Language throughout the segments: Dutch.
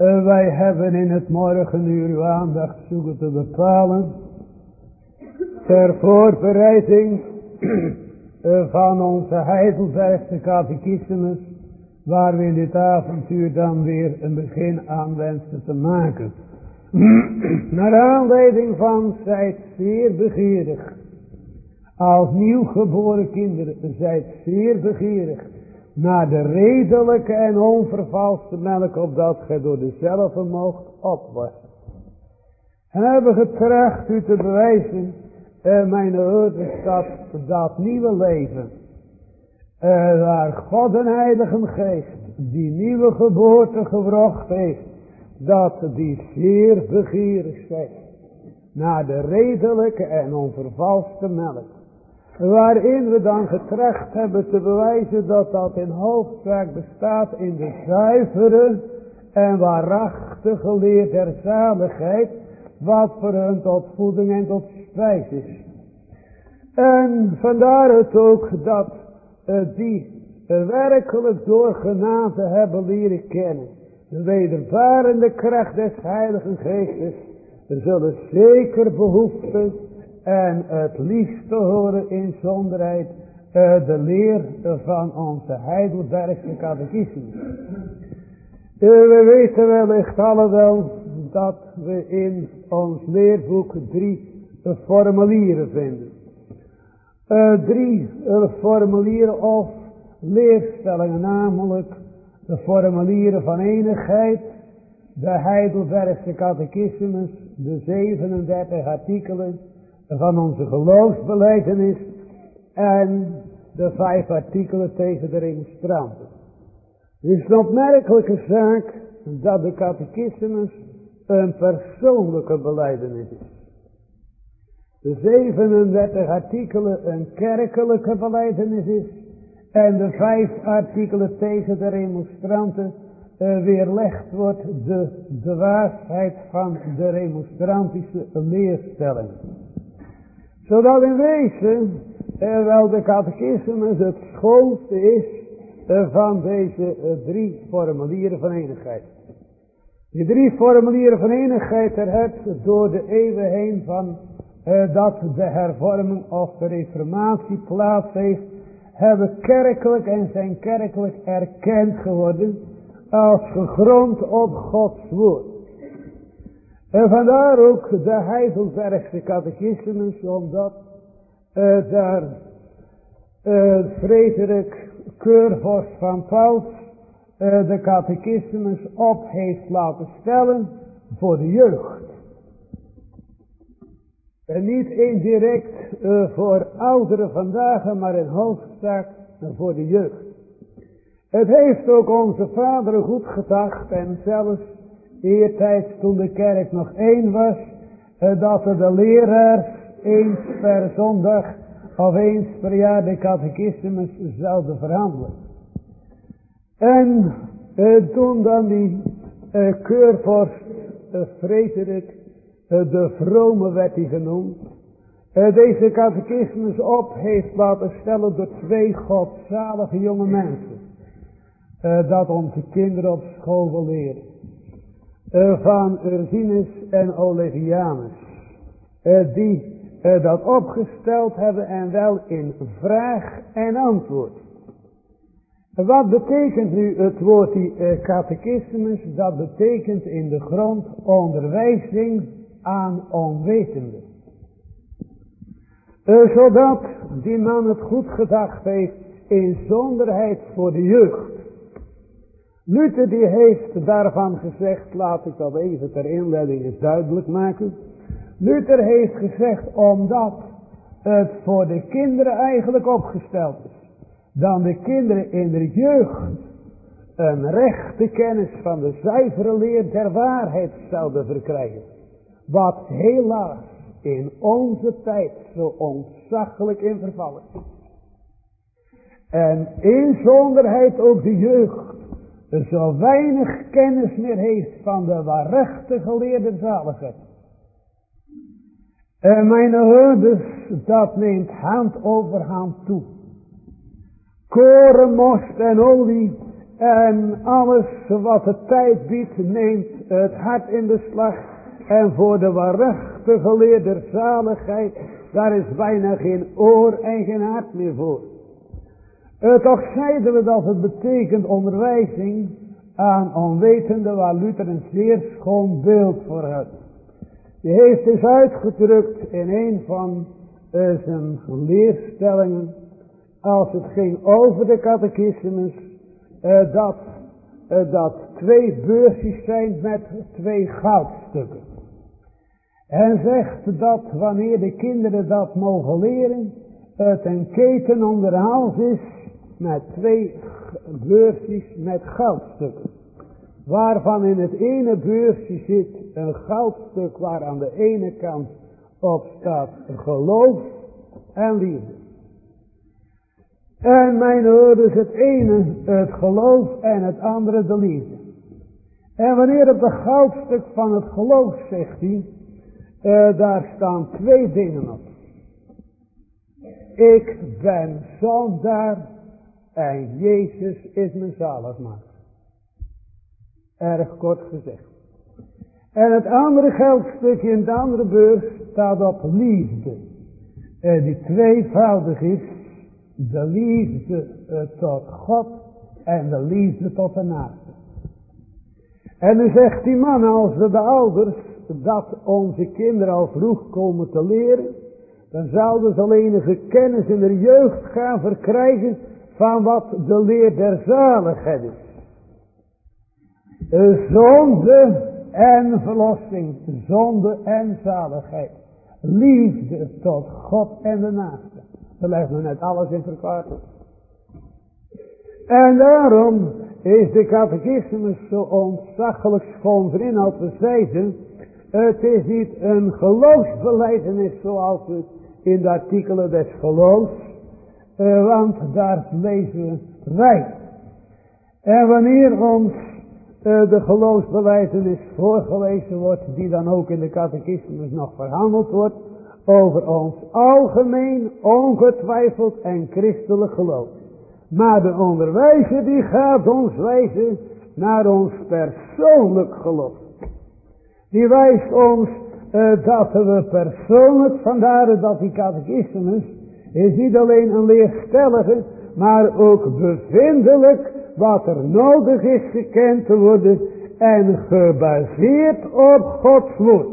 Uh, wij hebben in het morgenuur uw aandacht zoeken te bepalen. Ter voorbereiding uh, van onze Heidelbergse catechismus. Waar we in dit avontuur dan weer een begin aan wensen te maken. Naar aanleiding van zijt zeer begeerig. Als nieuwgeboren kinderen zijt zeer begeerig naar de redelijke en onvervalste melk, opdat gij door dezelfde mocht opwassen. En hebben getracht u te bewijzen, eh, mijn ouders, dat dat nieuwe leven, eh, waar God een heilige geest, die nieuwe geboorte gewrocht heeft, dat die zeer begeerig zijn naar de redelijke en onvervalste melk. Waarin we dan getracht hebben te bewijzen dat dat in hoofdzaak bestaat in de zuivere en waarachtige leer der zaligheid. Wat voor hun tot voeding en tot spijs is. En vandaar het ook dat uh, die werkelijk door genade hebben leren kennen. De wedervarende kracht des Heiligen Geestes. Er zullen zeker behoeften en het liefst te horen in zonderheid uh, de leer van onze Heidelbergse catechismus. Uh, we weten wellicht alle wel dat we in ons leerboek drie uh, formulieren vinden. drie formulieren of leerstellingen, namelijk de formulieren van enigheid, de Heidelbergse catechismus, de 37 artikelen van onze geloofsbeleidenis en de vijf artikelen tegen de remonstranten. Het is een opmerkelijke zaak dat de catechismus een persoonlijke beleidenis is. De 37 artikelen een kerkelijke beleidenis is en de vijf artikelen tegen de remonstranten uh, weerlegd wordt de, waarheid van de remonstrantische leerstelling zodat in wezen er wel de catechismus het schoonste is eh, van deze eh, drie formulieren van enigheid. Die drie formulieren van enigheid er door de eeuwen heen van uh, dat de hervorming of de reformatie plaats heeft, hebben kerkelijk en zijn kerkelijk erkend geworden als gegrond op Gods woord. En vandaar ook de Heidelbergse catechismus, omdat uh, daar uh, Frederik Keurvorst van Paus uh, de catechismus op heeft laten stellen voor de jeugd. En niet indirect uh, voor ouderen vandaag, maar in hoofdzaak voor de jeugd. Het heeft ook onze vaderen goed gedacht en zelfs eertijds toen de kerk nog één was, eh, dat de leraars eens per zondag of eens per jaar de catechismus zouden verhandelen. En eh, toen dan die uh, keurvorst Frederik, de vrome werd hij genoemd, deze catechismus op heeft laten stellen door twee godzalige jonge mensen. dat onze kinderen op school wil leren. Eh, van Ursinus en Olevianus. Eh, die eh, dat opgesteld hebben en wel in vraag en antwoord. Wat betekent nu het woord die catechismus? Dat betekent in de grond onderwijzing aan onwetenden. zodat die man het goed gedacht heeft in zonderheid voor de jeugd. Luther die heeft daarvan gezegd, laat ik dat even ter inleiding eens duidelijk maken. Luther heeft gezegd omdat het voor de kinderen eigenlijk opgesteld is. Dan de kinderen in de jeugd een rechte kennis van de zuivere leer der waarheid zouden verkrijgen. Wat helaas in onze tijd zo ontzaglijk in vervallen is. En inzonderheid ook de jeugd zo weinig kennis meer heeft van de waarachtige geleerde zaligheid. En mijn hoorders, dat neemt hand over hand toe. Koren, most en olie En alles wat de tijd biedt neemt het hart in de slag. En voor de waarachtige leer der zaligheid, daar is bijna geen oor en geen hart meer voor. Uh, toch zeiden we dat het betekent onderwijzing aan onwetende waar Luther een zeer schoon beeld voor had. Die heeft dus uitgedrukt in een van uh, zijn leerstellingen als het ging over de catechismus uh, dat, dat twee beursjes zijn met twee goudstukken. En zegt dat wanneer de kinderen dat mogen leren, het een keten om de hals is met twee beursjes met goudstukken. Waarvan in het ene beursje zit een goudstuk waar aan de ene kant op staat geloof en liefde. En mijn ouders het ene het geloof en het andere de liefde. En wanneer op de goudstuk van het geloof zegt hij, uh, daar staan twee dingen op. Ik ben zondaar en Jezus is mijn zaligmaker. Erg kort gezegd. En het andere geldstukje in de andere beurs staat op liefde. En die tweevoudig is de liefde eh, tot God en de liefde tot de naaste. En dan zegt die man als we de ouders dat onze kinderen al vroeg komen te leren, dan zouden ze al enige kennis in de jeugd gaan verkrijgen van wat de leer der zaligheid is. Zonde en verlossing, zonde en zaligheid. Liefde tot God en de naaste. We leggen net alles in verklaring. En daarom is de catechismus zo ontzaglijk schoon van inhoud. We zeiden, het is niet een geloofsbeleidenis zoals we in de artikelen des geloofs want daar lezen wij. En wanneer ons uh, de geloofsbeleidenis voorgelezen wordt, die dan ook in de catechismus nog verhandeld wordt, over ons algemeen, ongetwijfeld en christelijk geloof. Maar de onderwijzer die gaat ons wijzen naar ons persoonlijk geloof. Die wijst ons uh, dat we persoonlijk, vandaar dat die catechismus is niet alleen een leerstellige, maar ook bevindelijk wat er nodig is gekend te worden en gebaseerd op Gods woord.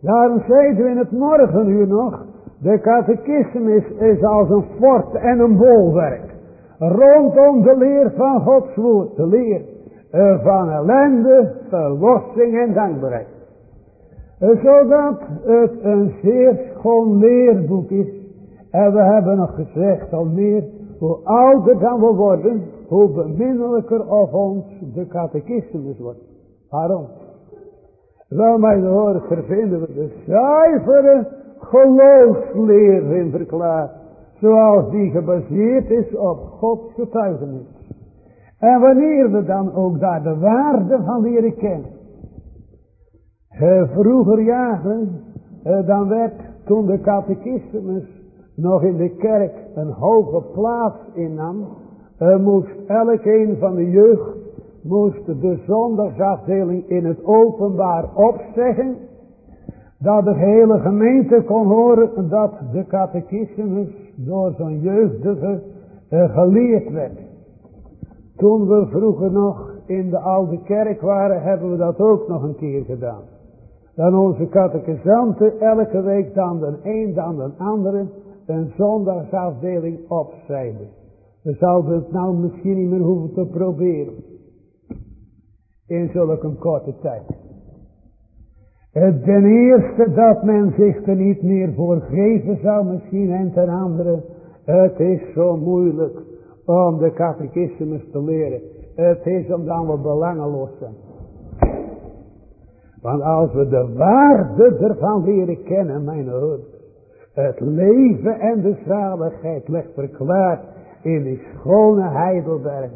Daarom zeiden we in het morgenuur nog, de catechismus is als een fort en een bolwerk. Rondom de leer van Gods woord, de leer eh, van ellende, verlossing en dankbaarheid. Eh, zodat het een zeer schoon leerboek is en we hebben nog gezegd al meer, hoe ouder dan we worden, hoe beminnelijker of ons de catechismus wordt. Waarom? Wel, mijn hoor, vinden we de zuivere geloofsleer in verklaard. Zoals die gebaseerd is op Gods getuigenis. En wanneer we dan ook daar de waarde van leren kennen. vroeger jaren, dan werd toen de catechismus nog in de kerk een hoge plaats innam, er moest elk een van de jeugd, moest de zondagsafdeling in het openbaar opzeggen, dat de hele gemeente kon horen dat de catechismus door zo'n jeugdige uh, geleerd werd. Toen we vroeger nog in de oude kerk waren, hebben we dat ook nog een keer gedaan. Dan onze catechisanten elke week dan de een, dan de andere een zondagsafdeling opzijde. We zouden het nou misschien niet meer hoeven te proberen. In zulke korte tijd. Ten eerste dat men zich er niet meer voor geven zou misschien. En ten andere, het is zo moeilijk om de catechismus te leren. Het is omdat we belangeloos zijn. Want als we de waarde ervan leren kennen, mijn hoor. Het leven en de zaligheid ligt verklaard in die schone Heidelberg.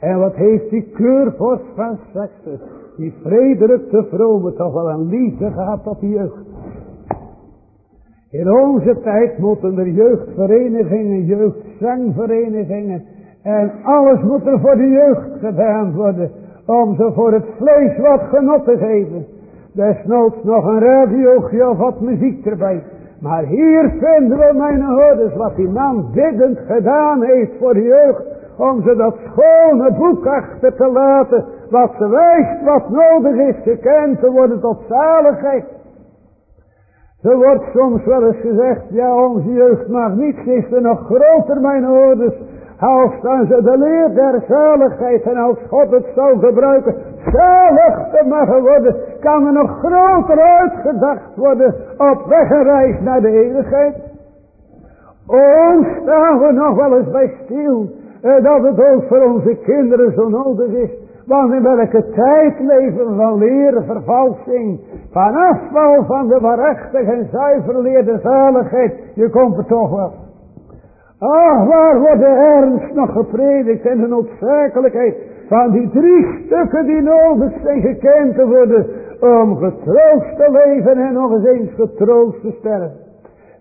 En wat heeft die keurvorst van Saxe, die Frederik de Vrome, toch wel een liefde gehad tot de jeugd. In onze tijd moeten er jeugdverenigingen, jeugdzangverenigingen En alles moet er voor de jeugd gedaan worden. Om ze voor het vlees wat genot te geven. Desnoods nog een radiootje of wat muziek erbij. Maar hier vinden we mijn hoorders wat die man biddend gedaan heeft voor de jeugd. Om ze dat schone boek achter te laten. Wat ze wijst wat nodig is gekend te worden tot zaligheid. Er wordt soms wel eens gezegd, ja onze jeugd mag niets, is er nog groter mijn hoorders. Als dan ze de leer der zaligheid en als God het zou gebruiken, zalig te mogen worden, kan er nog groter uitgedacht worden op weg en reis naar de eeuwigheid. O, staan we nog wel eens bij stil, eh, dat het ook voor onze kinderen zo nodig is. Want in welke tijd leven van leren, vervalsing, van afval van de waarachtige en zuiver leerde zaligheid, je komt er toch wel. Ach, waar wordt de ernst nog gepredikt en de noodzakelijkheid van die drie stukken die nodig zijn gekend te worden om getroost te leven en nog eens eens getroost te sterven.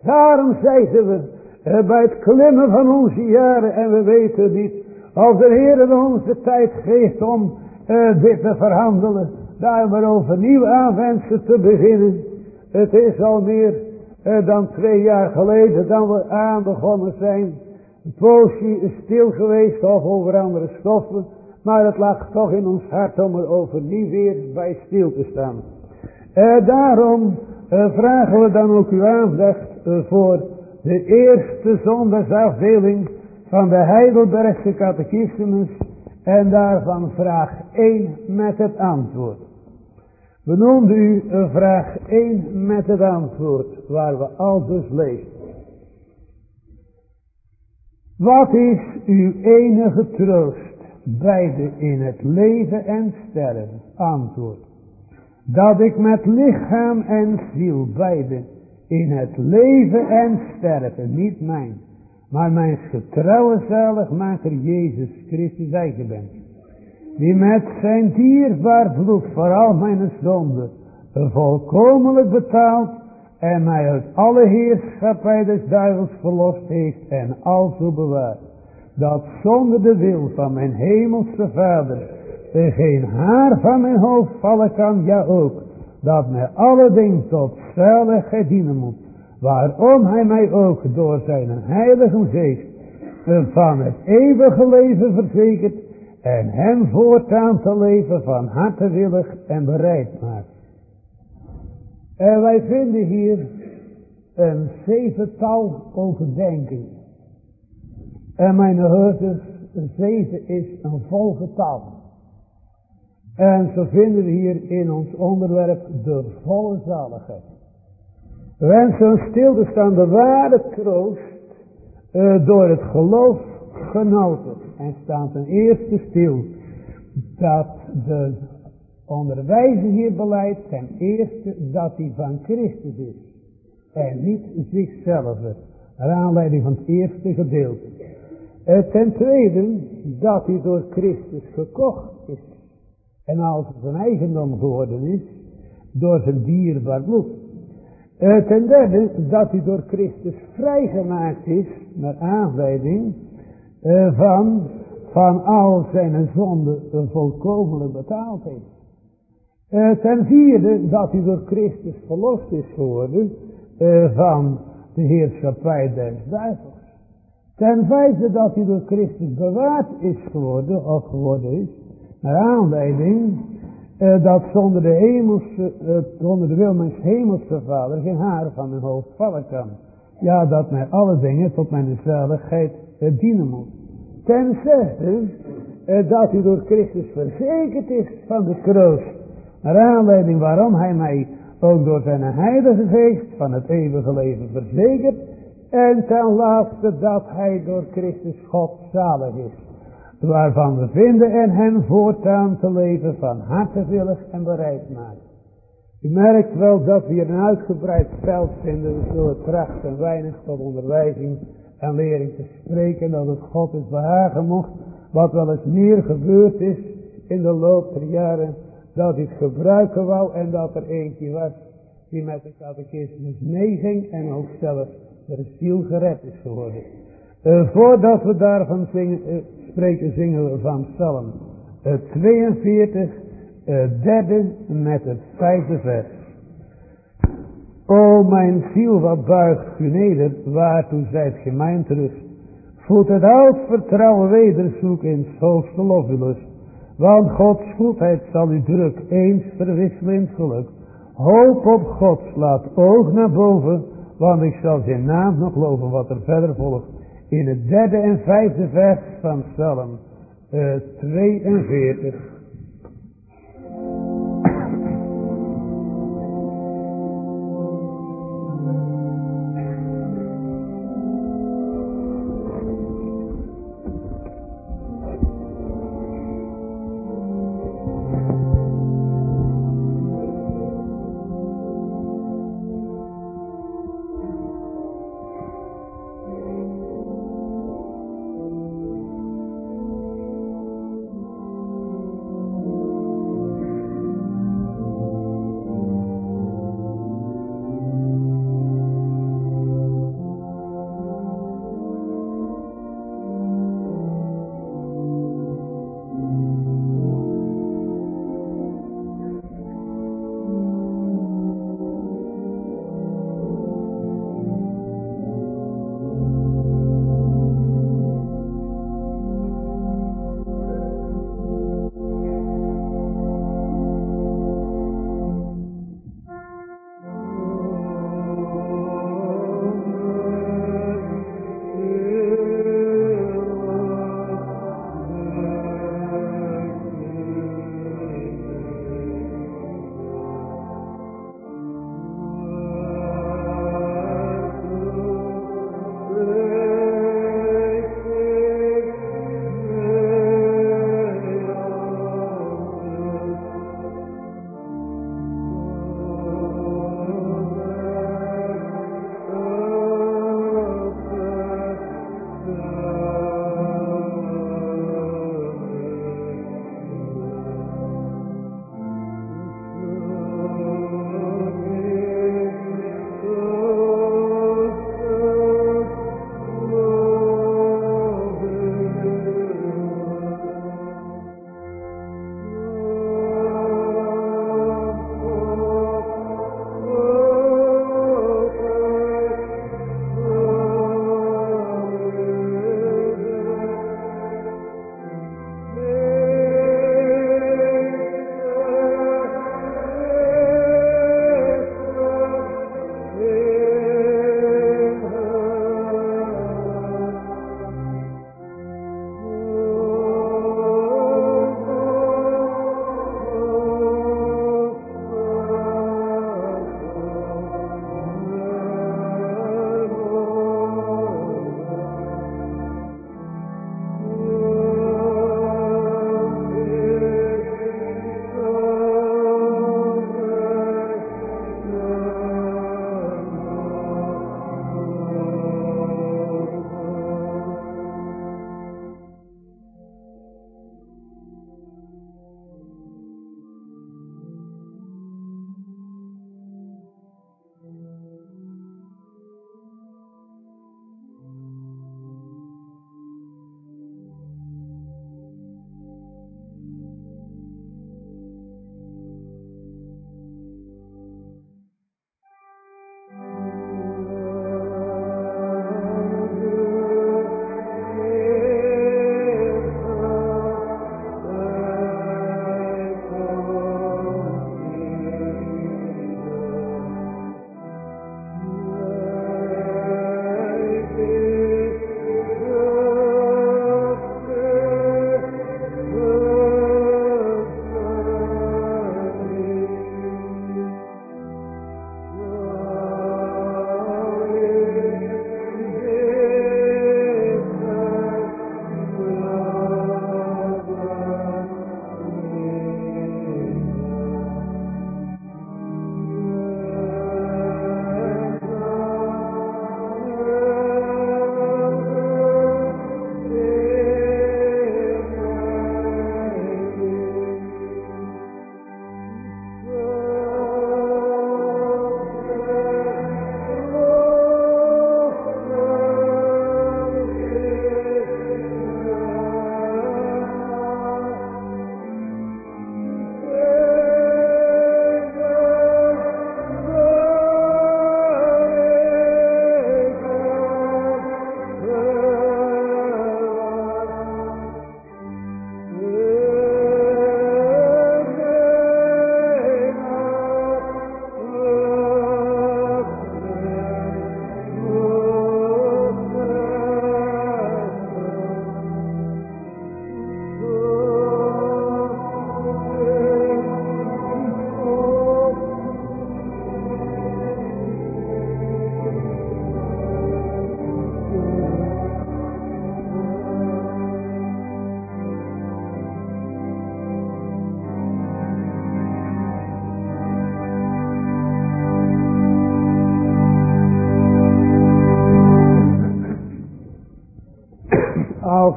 Daarom zeiden we eh, bij het klimmen van onze jaren en we weten niet of de Heer ons de tijd geeft om uh, dit te verhandelen, daar we overnieuw aanwensen te beginnen. Het is al meer dan twee jaar geleden dan we aan begonnen zijn. Een is stil geweest of over andere stoffen. Maar het lag toch in ons hart om er overnieuw weer bij stil te staan. Uh, daarom uh, vragen we dan ook uw aandacht voor de eerste zondagsafdeling van de Heidelbergse catechismus en daarvan vraag 1 met het antwoord. We noemden u vraag 1 met het antwoord, waar we al dus lezen. Wat is uw enige troost, beide in het leven en sterven? Antwoord. Dat ik met lichaam en ziel beide in het leven en sterven, niet mijn, maar mijn getrouwe zaligmaker Jezus Christus eigen ben. Die met zijn dierbaar bloed voor al mijn zonden volkomenlijk betaald en mij uit alle heerschappij des duivels verlost heeft en alzo bewaard. Dat zonder de wil van mijn hemelse vader er geen haar van mijn hoofd vallen kan, ja ook, dat mij alle dingen tot zaligheid dienen moet Waarom hij mij ook door zijn heilige geest van het eeuwige leven verzekert en hem voortaan te leven van harte willig en bereid maakt. En wij vinden hier een zevental overdenking. En mijn hoorders, zeven is een vol getal. En zo vinden we hier in ons onderwerp de volle zaligheid. Wensen stil te staan de ware troost uh, door het geloof genoten. En staan ten eerste stil dat de onderwijzer hier beleidt ten eerste dat hij van Christus is. En niet zichzelf. Naar aanleiding van het eerste gedeelte. Uh, ten tweede dat hij door Christus gekocht is. En als zijn eigendom geworden is door zijn dierbaar bloed. Uh, ten derde, dat hij door Christus vrijgemaakt is, naar aanleiding van, van al zijn zonden volkomen betaald heeft. Uh, ten vierde, dat hij door Christus verlost is geworden van de heerschappij des duivels. Ten vijfde, dat hij door Christus bewaard is geworden, of geworden is, naar aanleiding dat zonder de hemelse, zonder de wil mijn hemelse vader geen haar van mijn hoofd vallen kan. Ja, dat mij alle dingen tot mijn zaligheid dienen moet. Ten zesde, dat u door Christus verzekerd is van de kroost. Naar aanleiding waarom hij mij ook door zijn heilige geest van het eeuwige leven verzekert. En ten laatste dat hij door Christus God zalig is waarvan we vinden en hen voortaan te leven van harte willig en bereid maken. U merkt wel dat we hier een uitgebreid veld vinden, we zullen trachten weinig tot onderwijzing en lering te spreken, dat het God is behagen mocht, wat wel eens meer gebeurd is in de loop der jaren, dat het gebruiken wou en dat er eentje was die met de catechismus meeging en ook zelf de ziel gered is geworden. Uh, voordat we daarvan zingen, uh, spreken zingen we van Psalm 42, het derde met het vijfde vers. O mijn ziel, wat buigt u neder, waartoe zijt ge mijn terug. Voet het oud vertrouwen weder, zoek in hoogste lofwillers. Want Gods goedheid zal u druk eens verwisselen in geluk. Hoop op God, laat oog naar boven, want ik zal zijn naam nog loven wat er verder volgt. In het derde en vijfde vers van Psalm uh, 42.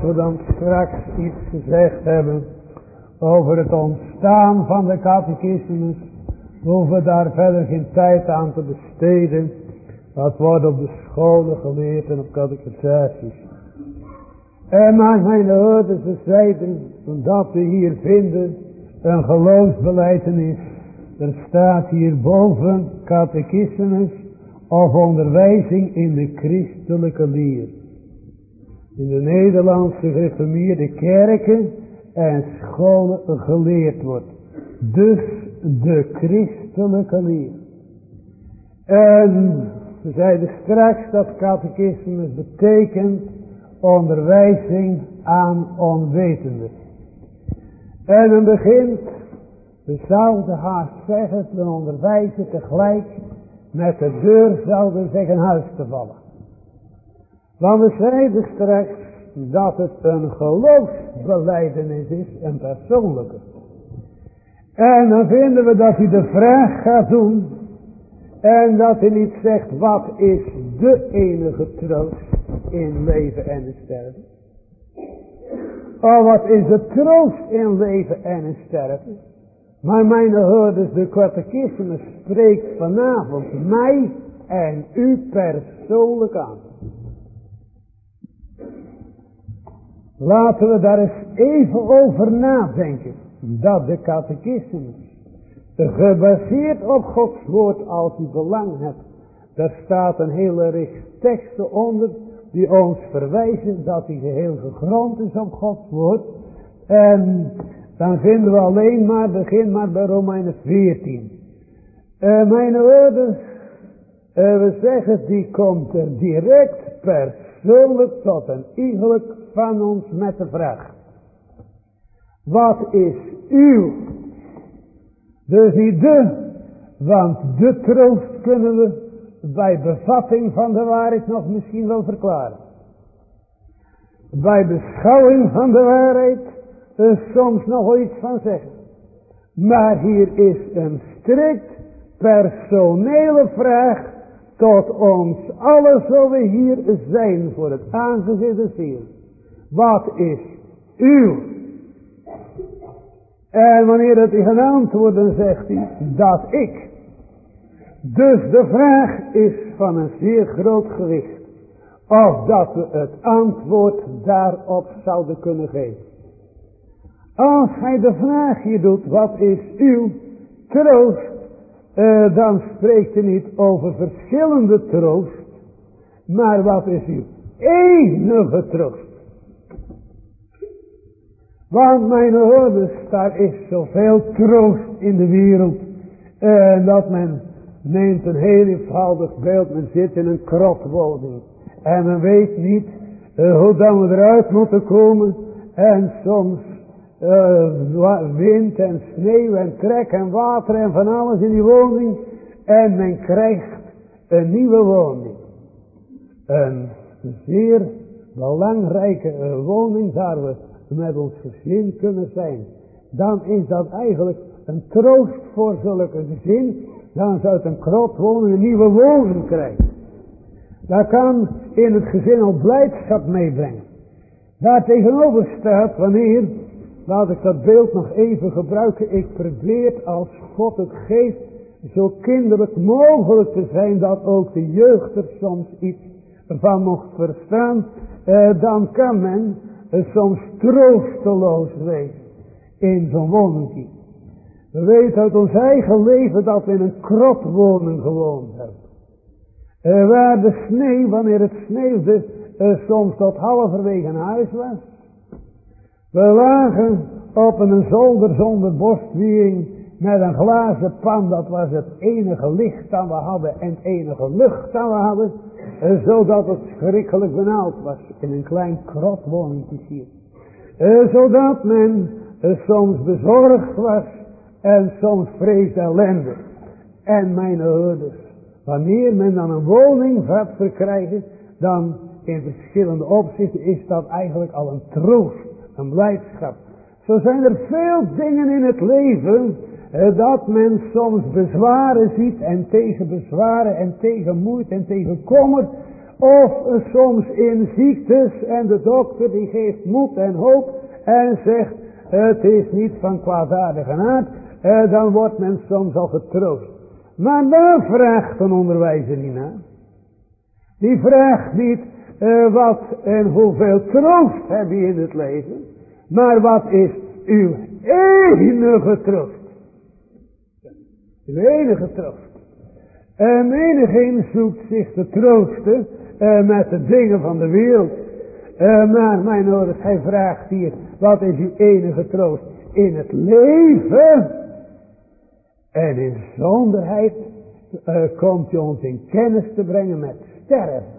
We dan straks iets gezegd hebben over het ontstaan van de catechismus, hoeven we daar verder geen tijd aan te besteden. Dat wordt op de scholen geleerd en op catechisaties. En maar mijn ouders zeiden dat we hier vinden een geloofsbeleidenis. Er staat hier boven catechismus of onderwijzing in de christelijke leer. In de Nederlandse gereformeerde kerken en scholen geleerd wordt. Dus de christelijke leer. En we zeiden straks dat catechismus betekent onderwijzing aan onwetenden. En men begint, we zouden haast zeggen, te onderwijzen tegelijk met de deur zouden zeggen huis te vallen. Want we zeiden straks dat het een geloofsbeleidenis is, een persoonlijke. En dan vinden we dat hij de vraag gaat doen. En dat hij niet zegt, wat is de enige troost in leven en in sterven? Oh, wat is de troost in leven en in sterven? Maar mijn hoorders, de catechisme spreekt vanavond mij en u persoonlijk aan. Laten we daar eens even over nadenken. Dat de catechismus, gebaseerd op Gods woord als u belang hebt. Daar staat een hele reeks teksten onder die ons verwijzen dat hij geheel gegrond is op Gods woord. En dan vinden we alleen maar, begin maar bij Romeinen 14. Uh, mijn ouders, uh, we zeggen die komt er direct persoonlijk tot een iegelijk van ons met de vraag. Wat is uw? Dus niet de, want de troost kunnen we bij bevatting van de waarheid nog misschien wel verklaren. Bij beschouwing van de waarheid er soms nog wel iets van zeggen. Maar hier is een strikt personele vraag tot ons alles we hier zijn voor het aangezicht des. Wat is uw? En wanneer dat hij wordt, dan zegt hij dat ik. Dus de vraag is van een zeer groot gewicht. Of dat we het antwoord daarop zouden kunnen geven. Als hij de vraag hier doet, wat is uw troost? Uh, dan spreekt hij niet over verschillende troost. Maar wat is uw enige troost? Want mijn hoorders, daar is zoveel troost in de wereld. Uh, dat men neemt een heel eenvoudig beeld. Men zit in een krotwoning. En men weet niet uh, hoe dan we eruit moeten komen. En soms uh, wind en sneeuw en trek en water en van alles in die woning. En men krijgt een nieuwe woning. Een zeer belangrijke uh, woning waar we met ons gezin kunnen zijn. Dan is dat eigenlijk een troost voor zulke gezin dan zou het een krotwoning een nieuwe woning krijgen. Daar kan in het gezin al blijdschap meebrengen. Daar tegenover staat wanneer, laat ik dat beeld nog even gebruiken, ik probeer als God het geeft zo kinderlijk mogelijk te zijn dat ook de jeugd er soms iets van mocht verstaan, eh, dan kan men eh, soms troosteloos wezen in zo'n woning. We weten uit ons eigen leven dat we in een krotwoning gewoond hebben. Er waar de sneeuw, wanneer het sneeuwde, er soms tot halverwege een huis was. We lagen op een zolder zonder borstwiering met een glazen pan, dat was het enige licht dat we hadden en het enige lucht dat we hadden, eh, zodat het schrikkelijk benauwd was in een klein krotwoningje hier. Eh, zodat men eh, soms bezorgd was en soms vrees ellende. En mijn ouders, wanneer men dan een woning gaat verkrijgen, dan in verschillende opzichten is dat eigenlijk al een troost, een blijdschap. Zo zijn er veel dingen in het leven eh, dat men soms bezwaren ziet en tegen bezwaren en tegen moeite en tegen kommer Of soms in ziektes en de dokter die geeft moed en hoop en zegt het is niet van kwaadaardige aard. Eh, dan wordt men soms al getroost. Maar daar vraagt een onderwijzer niet naar. Die vraagt niet uh, wat en hoeveel troost heb je in het leven. Maar wat is uw enige troost? Uw enige troost. En menigeen zoekt zich te troosten uh, met de dingen van de wereld. Uh, maar mijn ouders, hij vraagt hier, wat is uw enige troost? In het leven en in zonderheid uh, komt hij ons in kennis te brengen met sterven.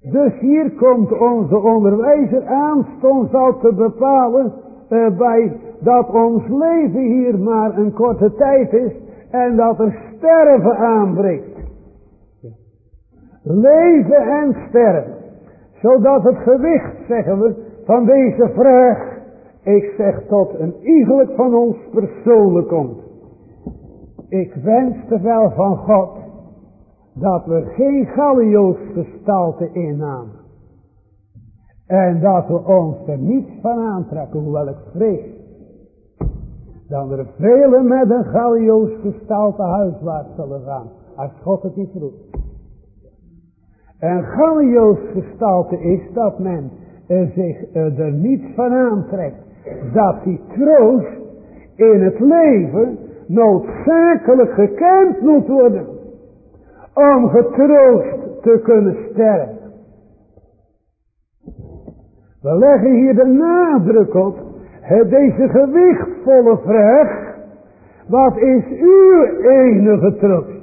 Dus hier komt onze onderwijzer aanstonds al te bepalen uh, bij dat ons leven hier maar een korte tijd is en dat er sterven aanbreekt. Leven en sterven. Zodat het gewicht, zeggen we, van deze vraag, ik zeg tot een iegelijk van ons persoonlijk komt. Ik wenste wel van God dat we geen Gallio's gestalte innamen. En dat we ons er niets van aantrekken, hoewel ik vrees. Dat er velen met een Gallio's gestalte huiswaarts zullen gaan. Als God het niet roept. En Gallio's gestalte is dat men er zich er niets van aantrekt. Dat die troost in het leven noodzakelijk gekend moet worden. Om getroost te kunnen sterven. We leggen hier de nadruk op. Deze gewichtvolle vraag. Wat is uw enige troost?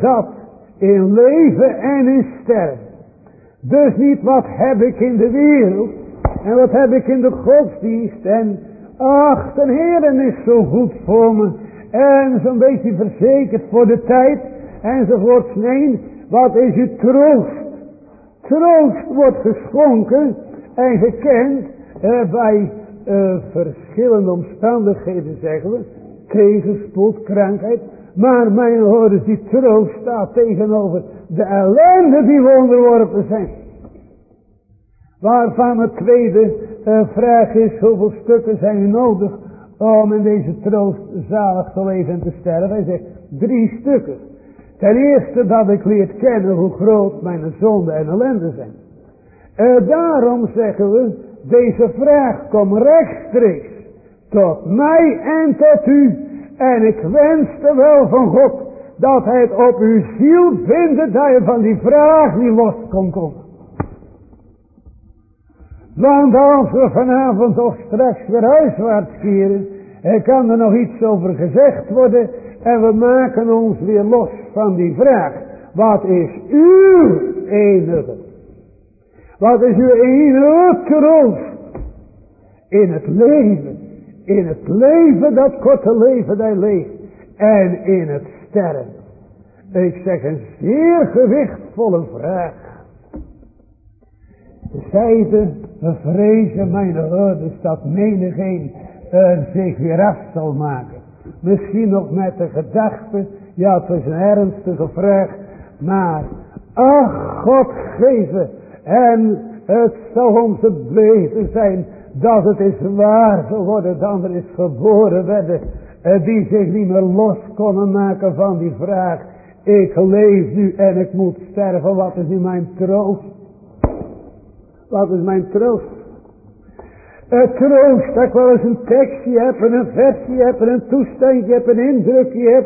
Dat in leven en in sterven. Dus niet wat heb ik in de wereld. En wat heb ik in de godsdienst. En ach, de Heer is zo goed voor me. En zo'n beetje verzekerd voor de tijd. Enzovoorts. Nee, wat is uw troost? Troost wordt geschonken en gekend eh, bij eh, verschillende omstandigheden, zeggen we. Tegenspoed, krankheid. Maar mijn hoorders, die troost staat tegenover de ellende die we onderworpen zijn. Waarvan het tweede uh, vraag is, hoeveel stukken zijn er nodig om in deze troost zalig te leven en te sterven? Hij zegt, drie stukken. Ten eerste dat ik leert kennen hoe groot mijn zonde en ellende zijn. Uh, daarom zeggen we, deze vraag komt rechtstreeks tot mij en tot u. En ik wenste wel van God dat hij het op uw ziel vindt dat je van die vraag niet los kon komen. Want als we vanavond of straks weer huiswaarts keren, er kan er nog iets over gezegd worden en we maken ons weer los van die vraag. Wat is uw enige? Wat is uw enige troost in het leven? In het leven, dat korte leven dat leeft. En in het sterren. Ik zeg een zeer gewichtvolle vraag. Zeiden, we vrezen mijn ouders dat menigeen er zich weer af zal maken. Misschien nog met de gedachte, ja het is een ernstige vraag, maar ach God geven en het zal onze beter zijn dat het is waar geworden dan er is geboren werden. Eh, die zich niet meer los konden maken van die vraag. Ik leef nu en ik moet sterven. Wat is nu mijn troost? Wat is mijn troost? Het troost dat ik wel eens een tekstje heb en een versje heb en een toestandje heb, een indrukje heb.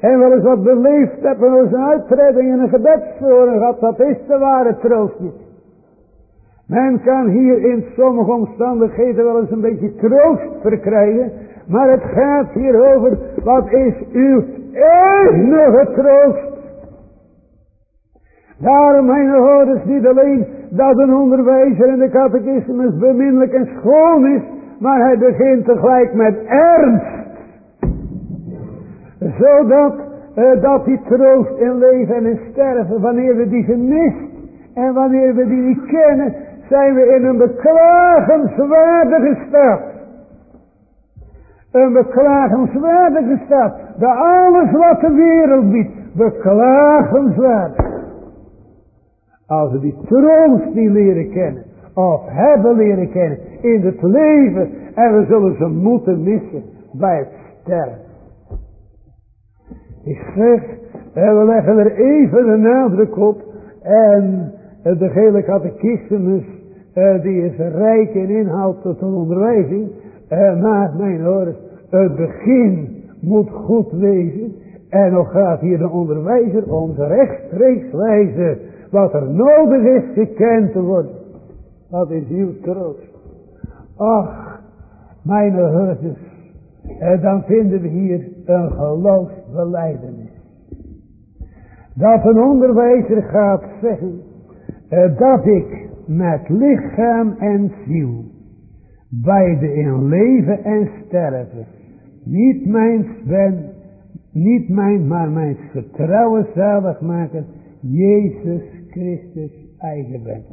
En wel eens wat beleefd heb en wel eens een uittreding en een gebedsvoren gehad. Dat is de ware troost niet. Men kan hier in sommige omstandigheden wel eens een beetje troost verkrijgen. Maar het gaat hier over, wat is uw enige troost? Daarom, mijn hoorders, niet alleen dat een onderwijzer in de catechismus beminnelijk en schoon is, maar hij begint tegelijk met ernst. Zodat uh, dat die troost in leven en in sterven, wanneer we die gemist en wanneer we die niet kennen, zijn we in een beklagenswaardige staat. Een beklagenswaardige staat. Dat alles wat de wereld biedt, beklagenswaardig. Als we die troost niet leren kennen. Of hebben leren kennen in het leven. En we zullen ze moeten missen bij het sterven. Ik zeg, we leggen er even een nadruk op. En de gele catechismus, eh, die is rijk in inhoud tot een onderwijzing. Eh, maar mijn hoor, het begin moet goed wezen. En nog gaat hier de onderwijzer ons rechtstreeks wijzen wat er nodig is gekend te worden. Dat is uw troost. Ach, mijn herders, en dan vinden we hier een geloofsbeleidenis. Dat een onderwijzer gaat zeggen, eh, dat ik met lichaam en ziel, beide in leven en sterven, niet mijn ben, niet mijn, maar mijn vertrouwen zalig maken, Jezus Christus eigen ben.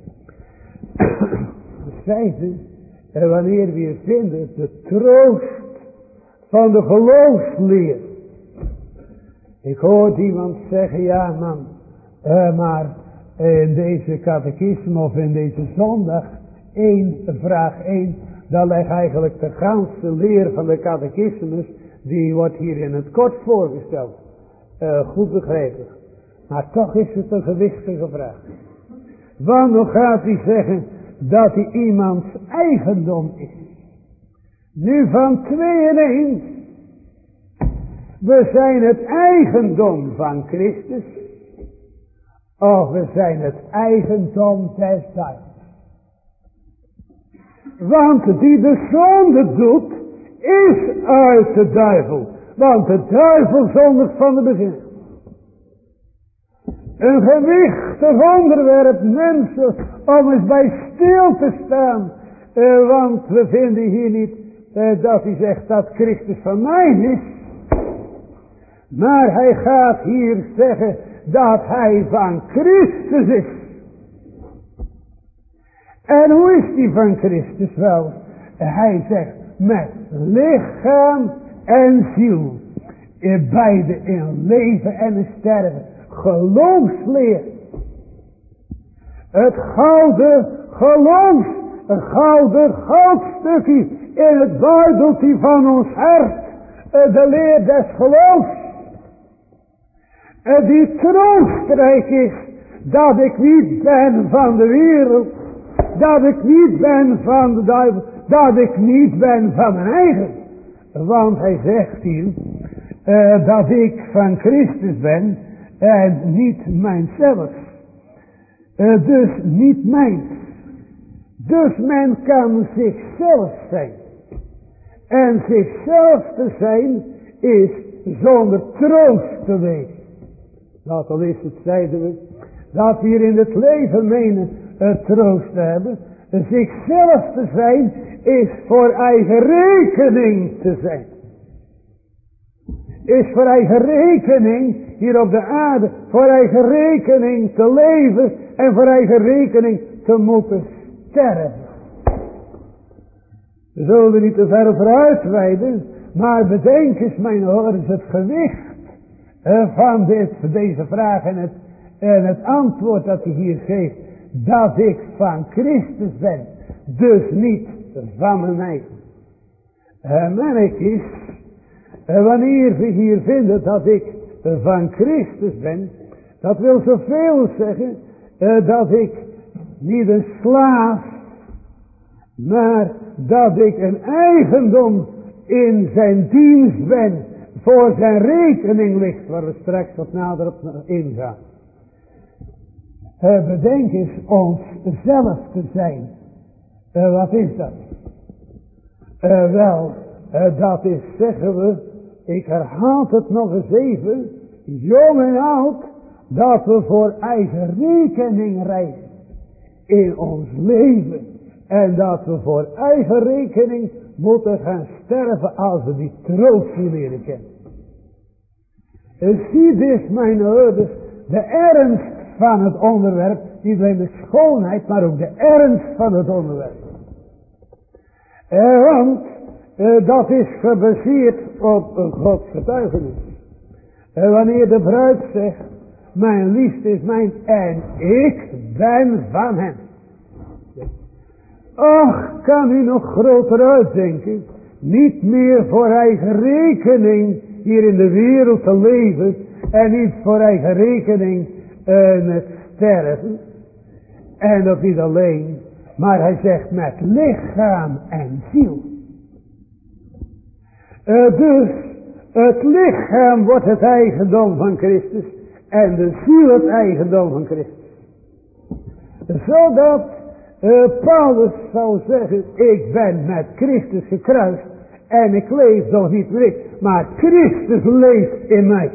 Vijfde, en wanneer we vinden de troost van de geloofsleer. Ik hoorde iemand zeggen, ja man, uh, maar in deze catechisme of in deze zondag, één, vraag 1, dan legt eigenlijk de ganse leer van de catechismus, die wordt hier in het kort voorgesteld. Uh, goed begrepen. Maar toch is het een gewichtige vraag. Want dan gaat hij zeggen dat hij iemands eigendom is. Nu van twee en één. We zijn het eigendom van Christus. Of we zijn het eigendom des duivels. Want die de zonde doet, is uit de duivel. Want de duivel zondigt van de begin. Een gewichtig onderwerp, mensen, om eens bij stil te staan. Eh, want we vinden hier niet eh, dat hij zegt dat Christus van mij is. Maar hij gaat hier zeggen dat hij van Christus is. En hoe is die van Christus wel? Hij zegt met lichaam en ziel. In beide in leven en in sterven. Geloofsleer. Het gouden geloof. Een gouden goudstukje in het buideltje van ons hart. De leer des geloofs. En die troostrijk is dat ik niet ben van de wereld. Dat ik niet ben van de duivel. Dat ik niet ben van mijn eigen. Want hij zegt hier uh, dat ik van Christus ben en niet mijnzelf. Uh, dus niet mijn. Dus men kan zichzelf zijn. En zichzelf te zijn is zonder troost te wezen. Nou, dan is het, zeiden we, dat hier in het leven menen het troost te hebben. Zichzelf te zijn is voor eigen rekening te zijn. Is voor eigen rekening hier op de aarde, voor eigen rekening te leven en voor eigen rekening te moeten sterven. We zullen er niet te ver vooruit wijden, maar bedenk eens mijn horens het gewicht van dit, deze vraag en het, en het antwoord dat hij hier geeft. Dat ik van Christus ben. Dus niet van mijn eigen. En merk is, wanneer we hier vinden dat ik van Christus ben. Dat wil zoveel zeggen dat ik niet een slaaf, maar dat ik een eigendom in zijn dienst ben voor zijn rekening ligt, waar we straks wat nader op ingaan. Uh, bedenk eens ons zelf te zijn. Uh, wat is dat? Wel, dat is, zeggen we, ik herhaal het nog eens even, jong en oud, dat we voor eigen rekening reizen in ons leven. En dat we voor eigen rekening moeten gaan sterven als we die troost leren kennen. En zie dus, mijn ouders, de ernst van het onderwerp, niet alleen de schoonheid, maar ook de ernst van het onderwerp. Eh, want dat is gebaseerd op Gods getuigenis. En wanneer de bruid zegt, mijn liefste is mijn en ik ben van hem. Ach, kan u nog groter uitdenken? Niet meer voor eigen rekening hier in de wereld te leven en niet voor eigen rekening uh, met sterven. En dat niet alleen, maar hij zegt met lichaam en ziel. Uh, dus het lichaam wordt het eigendom van Christus en de ziel het eigendom van Christus. Zodat uh, Paulus zou zeggen, ik ben met Christus gekruist en ik leef nog niet meer maar Christus leeft in mij.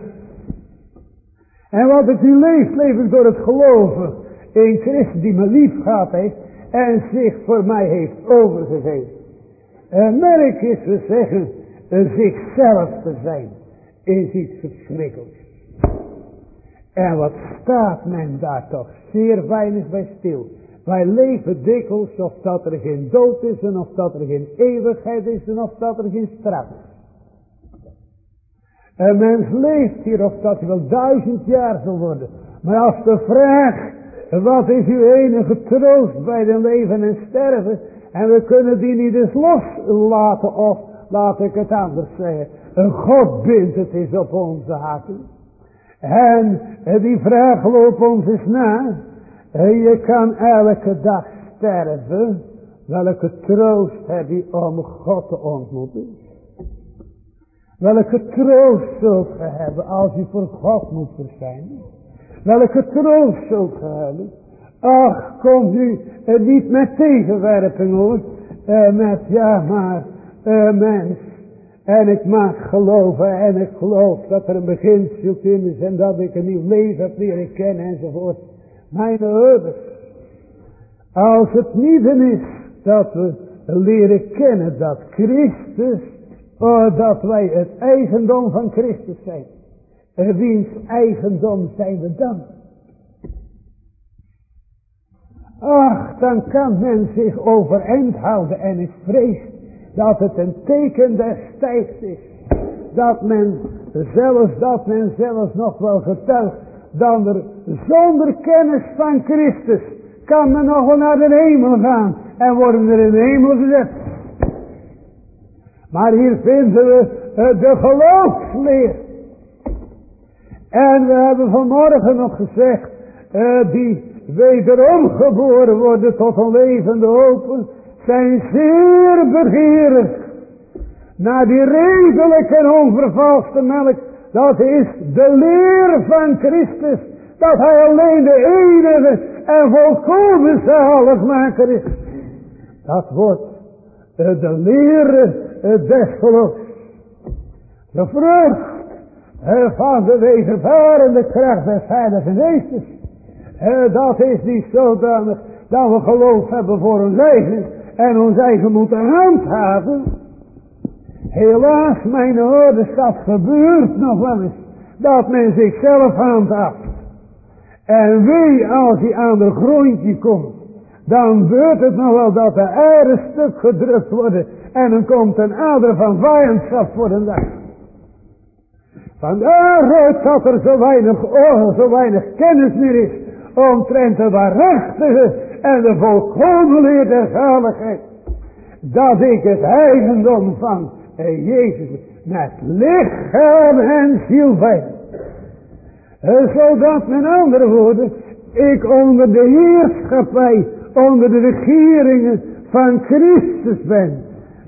En wat ik nu leef, leef ik door het geloven in Christus die me lief gehad heeft en zich voor mij heeft overgegeven. En merk is, we zeggen, zichzelf te zijn, is iets verschrikkelijks. En wat staat men daar toch zeer weinig bij stil. Wij leven dikwijls of dat er geen dood is en of dat er geen eeuwigheid is en of dat er geen straf is. Een mens leeft hier of dat hij wel duizend jaar zal worden. Maar als de vraag, wat is uw enige troost bij de leven en sterven? En we kunnen die niet eens loslaten of, laat ik het anders zeggen, een God bindt het is op onze haken. En die vraag loopt ons eens na. Je kan elke dag sterven. Welke troost heb je om God te ontmoeten? Welke troost zult ge hebben als je voor God moet verschijnen? Welke troost zult ge hebben? Ach, kom nu eh, niet met tegenwerping hoor. Eh, met ja maar, eh, mens. En ik mag geloven en ik geloof dat er een beginsel in is en dat ik een nieuw leven heb leren kennen enzovoort. Mijn ouders. Als het niet is dat we leren kennen dat Christus Oh, dat wij het eigendom van Christus zijn. En wiens eigendom zijn we dan? Ach, dan kan men zich overeind houden en ik vrees dat het een teken des tijds is. Dat men zelfs, dat men zelfs nog wel getuigt, dan er zonder kennis van Christus kan men nog wel naar de hemel gaan en worden er in de hemel gezet. Maar hier vinden we eh, de geloofsleer. En we hebben vanmorgen nog gezegd, uh, die wederom geboren worden tot een levende hoop, zijn zeer begeerig naar die redelijke en onvervalste melk. Dat is de leer van Christus, dat hij alleen de enige en volkomen zaligmaker is. Dat wordt uh, de leer het des geloofs. De vrucht van de wedervarende kracht des heilige geestes. Dat is niet zodanig dat we geloof hebben voor ons eigen en ons eigen moeten handhaven. Helaas, mijn ouders, dat gebeurt nog wel eens. Dat men zichzelf handhaaft. En wie als hij aan de grondje komt. Dan gebeurt het nog wel dat de eieren stuk gedrukt worden en dan komt een ader van vijandschap voor de dag. Vandaar dat er zo weinig ogen, zo weinig kennis meer is. Omtrent de waarachtige en de volkomen leer der zaligheid. Dat ik het eigendom van Jezus met lichaam en ziel ben. Zodat met andere woorden, ik onder de heerschappij, onder de regeringen van Christus ben.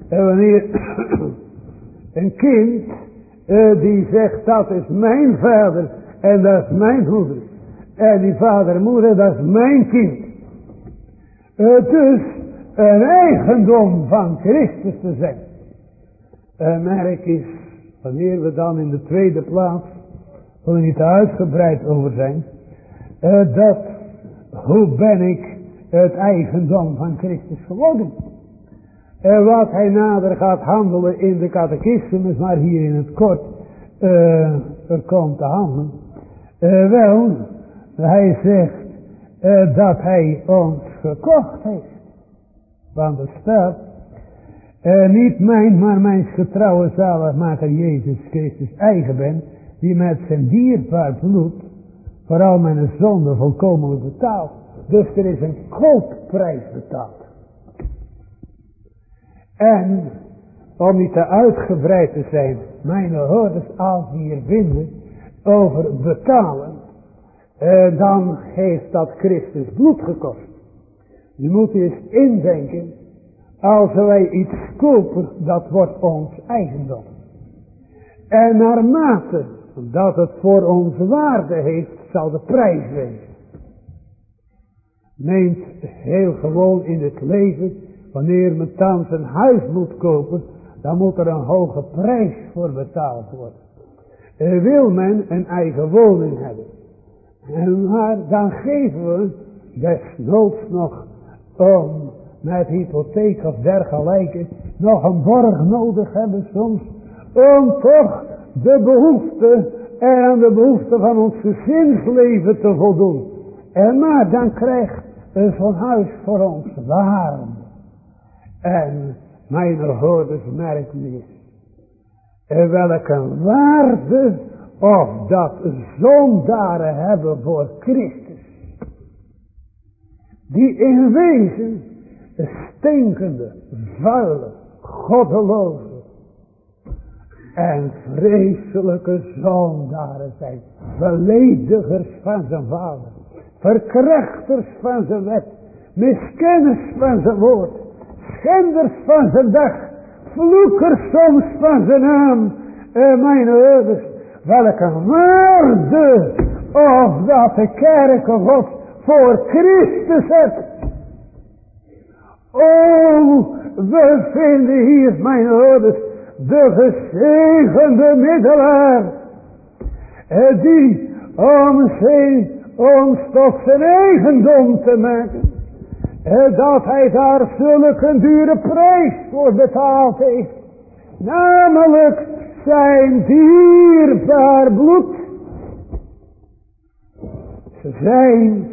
En wanneer een kind uh, die zegt dat is mijn vader en dat is mijn moeder. En die vader en moeder dat is mijn kind. Uh, dus een eigendom van Christus te zijn. Een merk is, wanneer we dan in de tweede plaats, wil niet uitgebreid over zijn, uh, dat, hoe ben ik het eigendom van Christus geworden? En wat hij nader gaat handelen in de catechismus, maar hier in het kort uh, komt te handelen. Wel, hij zegt dat hij ons gekocht heeft. Want er staat, niet mijn, maar mijn getrouwe zaligmaker Jezus Christus eigen ben, die met zijn dierbaar bloed Vooral mijn zonde volkomen betaald. Dus er is een koopprijs betaald. En om niet te uitgebreid te zijn, mijn hoorders als hier vinden over betalen, eh, dan heeft dat Christus bloed gekost. Je moet eens indenken, als wij iets kopen, dat wordt ons eigendom. En naarmate dat het voor ons waarde heeft, zal de prijs wezen. Neemt heel gewoon in het leven, wanneer men thans een huis moet kopen, dan moet er een hoge prijs voor betaald worden. En wil men een eigen woning hebben. En maar dan geven we desnoods nog om met hypotheek of dergelijke nog een borg nodig hebben soms. Om toch de behoefte en aan de behoefte van ons gezinsleven te voldoen. En maar dan krijgt zo'n huis voor ons warm. En mijn hoorders merken niet. En welke waarde of dat zondaren hebben voor Christus. Die in wezen stinkende, vuile, goddeloze en vreselijke zondaren zijn. Beledigers van zijn vader. Verkrachters van zijn wet. Miskenners van zijn woord. Schenders van zijn dag. Vloekers soms van zijn naam. En mijn ouders. Welke waarde. Of dat de kerk God voor Christus heeft. Oh, we vinden hier, mijn ouders, de gezegende middelaar. Die om zijn, ons tot zijn eigendom te maken. Dat hij daar zulke dure prijs voor betaald heeft. Namelijk zijn dierbaar bloed. Zijn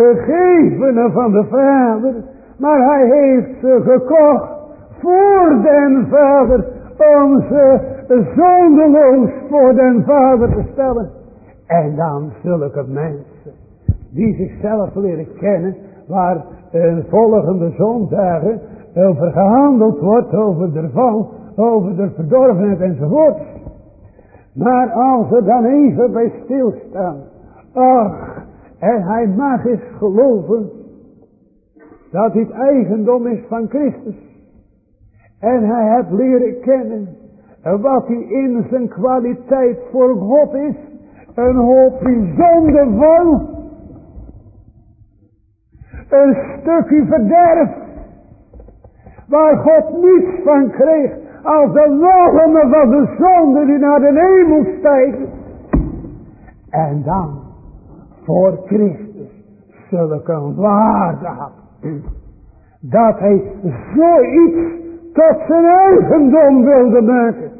gegevenen van de Vader. Maar hij heeft ze gekocht voor den Vader om ze zondeloos voor den Vader te stellen. En dan zulke mensen die zichzelf leren kennen, waar een volgende zondagen over gehandeld wordt, over de val, over de verdorvenheid enzovoort. Maar als we dan even bij stilstaan, ach, en hij mag eens geloven dat dit eigendom is van Christus. En hij heeft leren kennen wat hij in zijn kwaliteit voor God is. Een hoop bijzonder vuil. Een stukje verderf. Waar God niets van kreeg. Als de logenen van de zonde die naar de hemel stijgen. En dan voor Christus zulke waarde. Dat hij zoiets tot zijn eigendom wilde maken.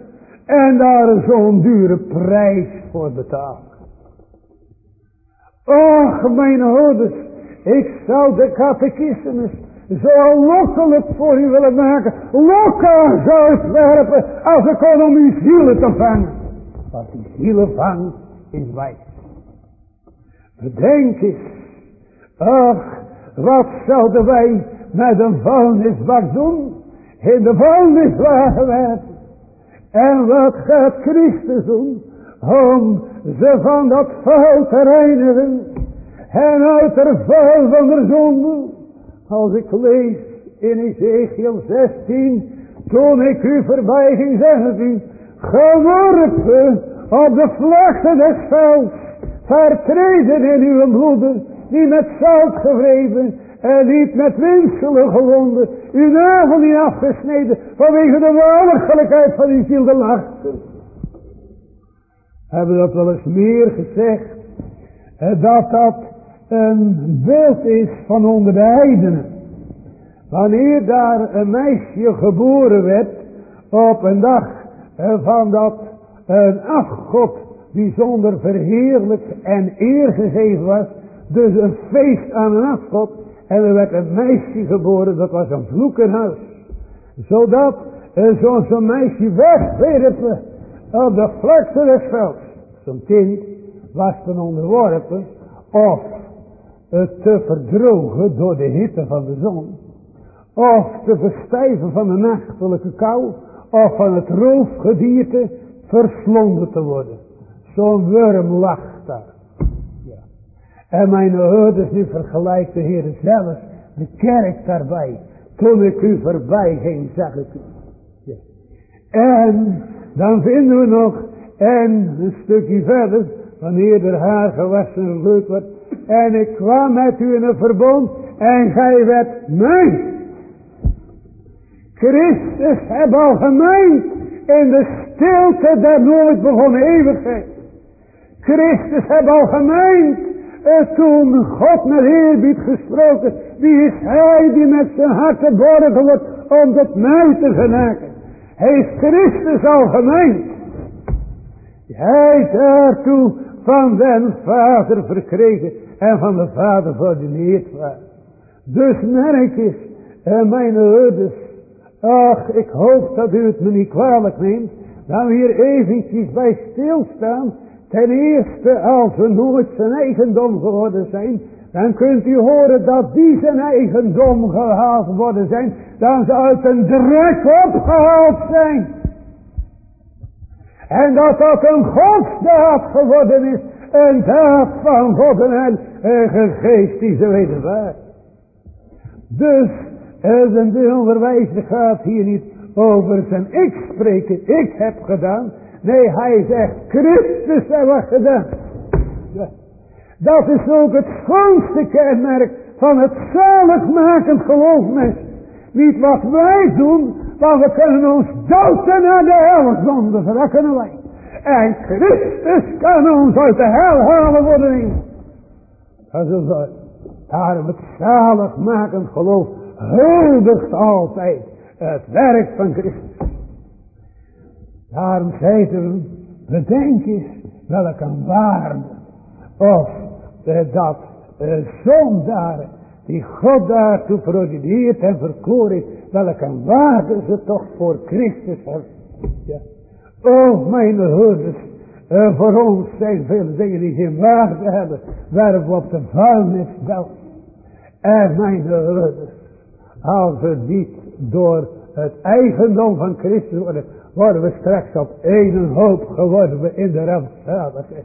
En daar zo'n dure prijs voor betalen. Och, mijn houders, ik zou de catechismus zo lokkelijk voor u willen maken. Lokken zou werpen als ik kon om uw zielen te vangen. Wat die zielen vangt is wijs. Bedenk eens. Ach, wat zouden wij met een vuilnisbak doen? In de vuilniswagen. En wat gaat Christus doen? Om ze van dat vuil te reinigen. En uit de vuil van de zonde. Als ik lees in Ezekiel 16. Toen ik u voorbij ging zeggen. Geworpen op de vlakte des velds. Vertreden in uw bloeden. Die met zout gevreven. En niet met winselen gewonden. Uw nagel niet afgesneden. Vanwege de waardigheid van uw ziel de lasten. Hebben dat wel eens meer gezegd. Dat dat een beeld is van onder de heidenen. Wanneer daar een meisje geboren werd. Op een dag van dat een afgod bijzonder verheerlijk en eer gegeven was. Dus een feest aan een afgod. En er werd een meisje geboren, dat was een vloekenhuis. Zodat zo'n zo meisje wegwerpen op de vlakte des velds. Zo'n kind was dan onderworpen Of het te verdrogen door de hitte van de zon. Of te verstijven van de nachtelijke kou. Of van het roofgedierte verslonden te worden. Zo'n worm lacht daar. Ja. En mijn houders nu vergelijkt de Heer zelf de kerk daarbij. Toen ik u voorbij ging, zag ik u. Ja. En dan vinden we nog, en een stukje verder, wanneer er haar gewassen gevloed wordt. En ik kwam met u in een verbond en gij werd mijn. Christus heb al gemeend in de stilte der nooit begonnen eeuwigheid. Christus heb al gemeend en toen God met eerbied gesproken. Wie is hij die met zijn hart geborgen wordt om tot mij te genaken. Heeft Christus al gemeend. Hij daartoe van den vader verkregen en van de vader geordineerd was. Dus merk eens, en mijn ouders, ach, ik hoop dat u het me niet kwalijk neemt, dat we hier eventjes bij stilstaan. Ten eerste, als we nooit zijn eigendom geworden zijn, dan kunt u horen dat die zijn eigendom gehaald worden zijn, dan ze uit een drek opgehaald zijn. En dat dat een godsdaad geworden is. Een daad van God en een geest die ze weten waar. Dus een de onderwijzer gaat hier niet over zijn ik spreken. Ik heb gedaan. Nee, hij zegt Christus heeft gedaan. Dat is ook het schoonste kenmerk van het zaligmakend geloofmes. Niet wat wij doen, maar we kunnen ons doden naar de hel zonder, kunnen wij. En Christus kan ons uit de hel halen worden. Dat is het. Daarom het zaligmakend geloof huldigt altijd het werk van Christus. Daarom zeiden we, bedenk eens welke waarde of eh, dat eh, zondaren die God daartoe verordineerd en verkoren heeft, welke waarde ze toch voor Christus hebben. Ja. Mijn hoorders, uh, voor ons zijn veel dingen die geen waarde hebben, werpen we op de vuilnisbelt. En mijn hoorders, als we niet door het eigendom van Christus worden, worden we straks op één hoop geworden in de rampzaligheid.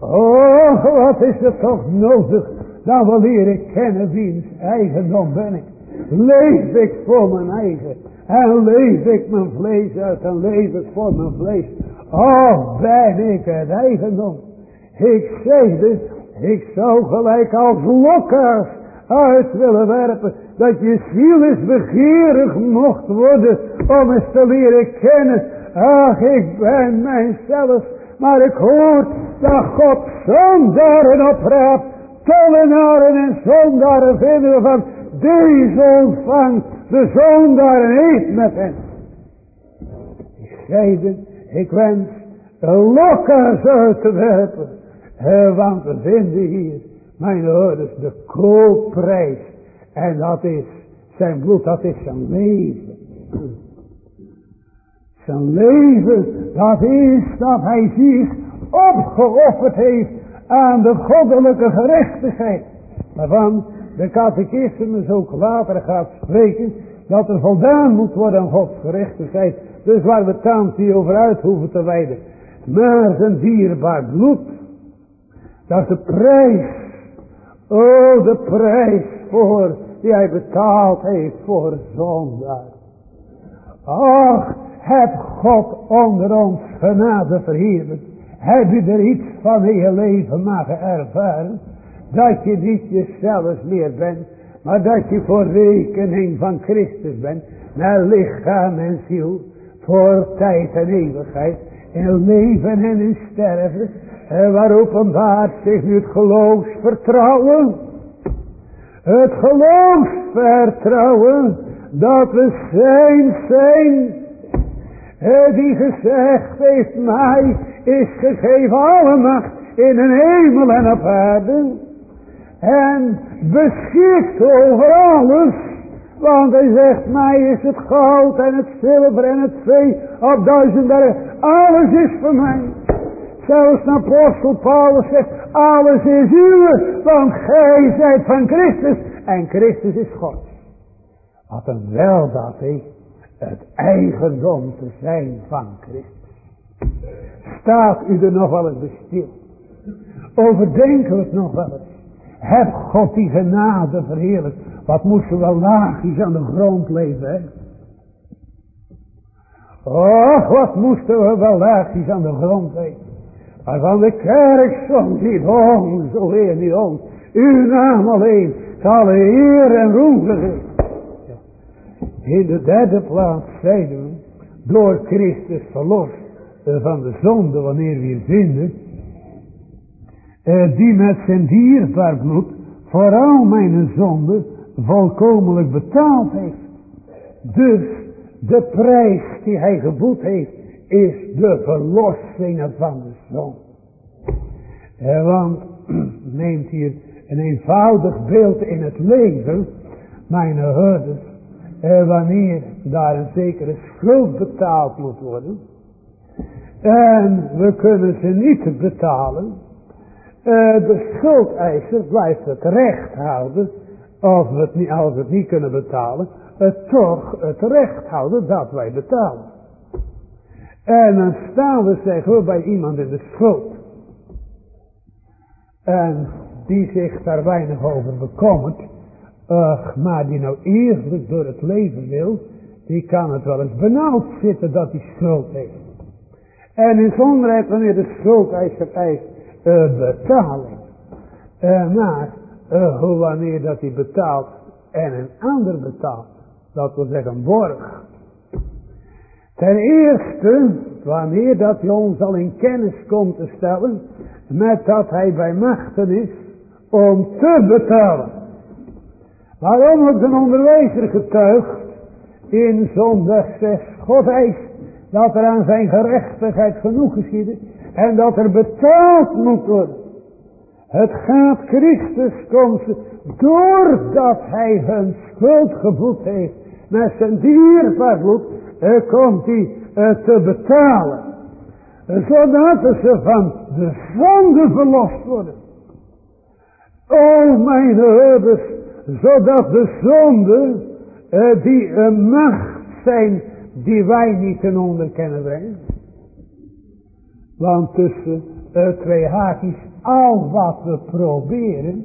Oh, wat is het toch nodig dat we leren kennen wiens eigendom ben ik. Leef ik voor mijn eigen. En leef ik mijn vlees uit en leef ik voor mijn vlees. Oh, ben ik het eigendom. Ik zeg dus, ik zou gelijk als lokkers uit willen werpen. Dat je ziel eens begeerig mocht worden om eens te leren kennen. Ach, ik ben mijzelf. Maar ik hoor dat God zondaren opraapt. Tollenaren en zondaren vinden we van deze ontvang de zondaren niet met hen. Ik zeiden, ik wens lokkers uit te werpen. want we vinden hier, mijn ouders, de koopprijs. En dat is zijn bloed, dat is zijn leven. Zijn leven, dat is dat hij zich opgeofferd heeft aan de goddelijke gerechtigheid. Waarvan de catechismus ook later gaat spreken dat er voldaan moet worden aan Gods gerechtigheid. Dus waar we thans niet over uit hoeven te wijden. Maar zijn dierbaar bloed. Dat is de prijs. Oh, de prijs voor die hij betaald heeft voor zondaar. Ach, heb God onder ons genade verheerlijk. Heb je er iets van in je leven mogen ervaren? Dat je niet jezelf meer bent, maar dat je voor rekening van Christus bent. Naar lichaam en ziel, voor tijd en eeuwigheid. In leven en in sterven. En waar openbaart zich nu het geloofsvertrouwen. Het geloofsvertrouwen dat we zijn zijn. Die gezegd heeft mij is gegeven alle macht in een hemel en op aarde. En beschikt over alles. Want hij zegt, mij is het goud en het zilver en het vee op duizend bergen. Alles is voor mij. Zelfs apostel Paulus zegt, alles is uw, want gij zijt van Christus en Christus is God. Wat een wel dat is, het eigendom te zijn van Christus. Staat u er nog wel eens bestil? Overdenken we het nog wel eens? Heb God die genade verheerlijk. Wat moesten we laagjes aan de grond leven, hè? Och, wat moesten we wel laagjes aan de grond leven. Waarvan de kerk soms niet ons, o Heer, niet ons. Uw naam alleen zal eer en roem gegeven. In de derde plaats zeiden we, door Christus verlost van de zonde wanneer we hier vinden, die met zijn dierbaar bloed vooral mijn zonde volkomenlijk betaald heeft. Dus de prijs die hij geboet heeft is de verlossing van de zon. want neemt hier een eenvoudig beeld in het leven, mijn herders, wanneer daar een zekere schuld betaald moet worden, en we kunnen ze niet betalen, de schuldeiser blijft het recht houden, als we het niet, als we het niet kunnen betalen, het toch het recht houden dat wij betalen. En dan staan we, zeggen bij iemand in de schuld. En die zich daar weinig over bekommert, uh, maar die nou eerlijk door het leven wil, die kan het wel eens benauwd zitten dat hij schuld heeft. En in zonderheid wanneer de schuldeiser eist uh, betaling. Uh, maar uh, wanneer dat hij betaalt en een ander betaalt, dat wil zeggen borg. Ten eerste, wanneer dat hij ons al in kennis komt te stellen, met dat hij bij machten is om te betalen. Waarom ook een onderwijzer getuigt in zondag 6, God eist dat er aan zijn gerechtigheid genoeg geschieden en dat er betaald moet worden. Het gaat Christus komt doordat hij hun schuld geboet heeft met zijn dierbaar bloed, uh, komt hij uh, te betalen. zodat ze van de zonde verlost worden. O mijn herders, zodat de zonde uh, die een macht zijn die wij niet ten onder kunnen brengen. Want tussen uh, twee haakjes, al wat we proberen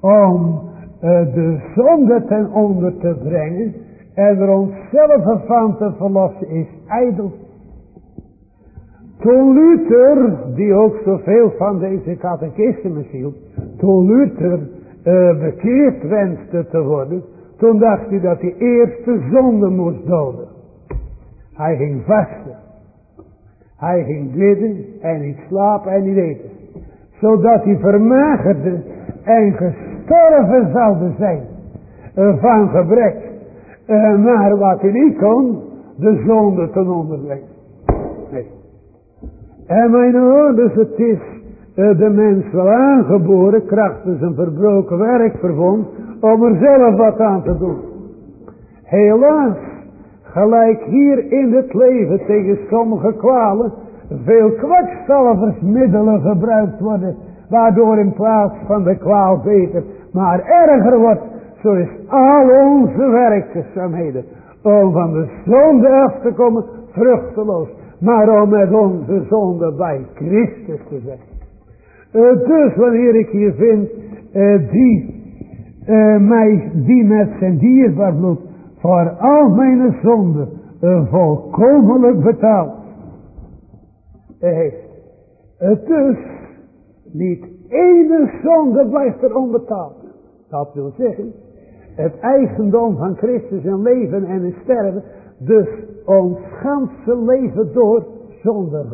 om uh, de zonde ten onder te brengen en er onszelf van te verlossen is ijdel. Toen Luther, die ook zoveel van deze catechismen hield, toen Luther bekeerd wenste te worden, toen dacht hij dat hij eerst de zonde moest doden. Hij ging vasten. Hij ging bidden en niet slapen en niet eten. Zodat hij vermagerde en gestorven zou zijn uh, van gebrek. Uh, maar wat hij niet kon, de zonde ten onderbrengen. Nee. En mijn ouders, het is de mens wel aangeboren, krachtens een verbroken werk vervond, om er zelf wat aan te doen. Helaas Gelijk hier in het leven tegen sommige kwalen veel kwakzalversmiddelen gebruikt worden. Waardoor in plaats van de kwaal beter maar erger wordt. Zo is al onze werkzaamheden om van de zonde af te komen vruchteloos. Maar om met onze zonde bij Christus te zijn. Uh, dus wanneer ik hier vind uh, die, uh, mij, die met zijn dierbaar bloed voor al mijn zonden volkomenlijk betaald heeft. Dus niet ene zonde blijft er onbetaald. Dat wil zeggen, het eigendom van Christus in leven en in sterven, dus ons ganse leven door zonder.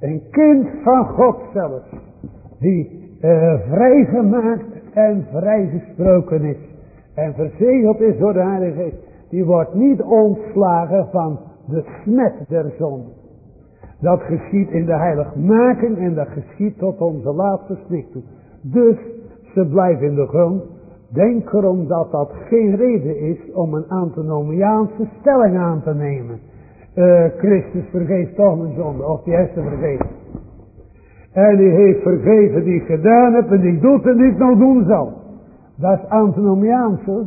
Een kind van God zelfs, die uh, vrijgemaakt en vrijgesproken is en verzegeld is door de Heilige Geest, die wordt niet ontslagen van de smet der zonde. Dat geschiet in de heiligmaking en dat geschiet tot onze laatste snik toe. Dus ze blijven in de grond. Denk erom dat dat geen reden is om een antinomiaanse stelling aan te nemen. Uh, Christus vergeeft toch een zonde. Of die heeft ze vergeven. En die heeft vergeven die ik gedaan heb en die doet en die ik nog doen zal. Dat is.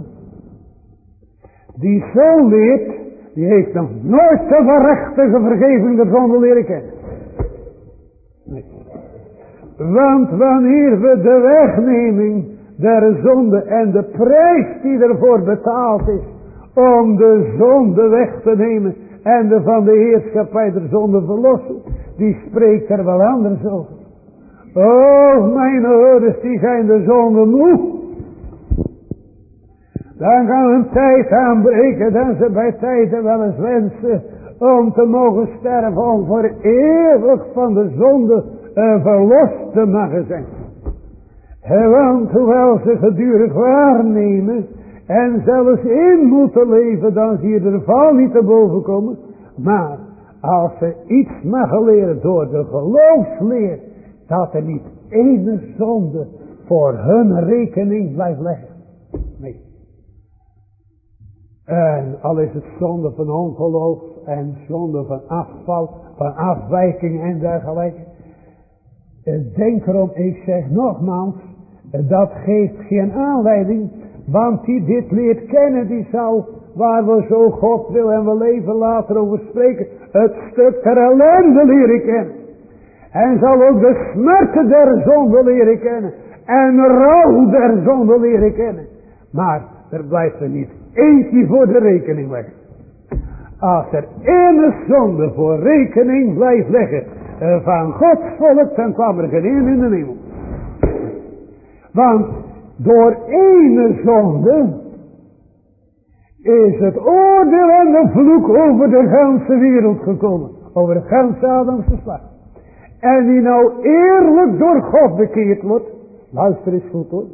Die zo leert, die heeft nog nooit de verrechtige vergeving der zonde leren kennen. Want wanneer we de wegneming der zonde en de prijs die ervoor betaald is om de zonde weg te nemen en de van de heerschappij der zonde verlossen, die spreekt er wel anders over. Oh, mijn ouders, die zijn de zonde moe. Dan kan een tijd aanbreken dat ze bij tijden wel eens wensen om te mogen sterven, om voor eeuwig van de zonde uh, verlost te mogen zijn. Want hoewel ze gedurig waarnemen en zelfs in moeten leven, dan zie je er val niet te boven komen. Maar als ze iets mogen leren door de geloofsleer, dat er niet ene zonde voor hun rekening blijft leggen. Nee. En al is het zonde van ongeloof en zonde van afval, van afwijking en dergelijke. Denk erom, ik zeg nogmaals, dat geeft geen aanleiding, want die dit leert kennen, die zal, waar we zo God wil en we leven later over spreken, het stuk ter ellende leren kennen. En zal ook de smerte der zonde leren kennen. En rouw der zonde leren kennen. Maar er blijft er niet eentje voor de rekening leggen. Als er ene zonde voor rekening blijft leggen eh, van Gods volk, dan kwam er geen in de hemel. Want door ene zonde is het oordeel en de vloek over de ganse wereld gekomen. Over de ganse Adamse slag. En die nou eerlijk door God bekeerd wordt. Luister eens goed hoor.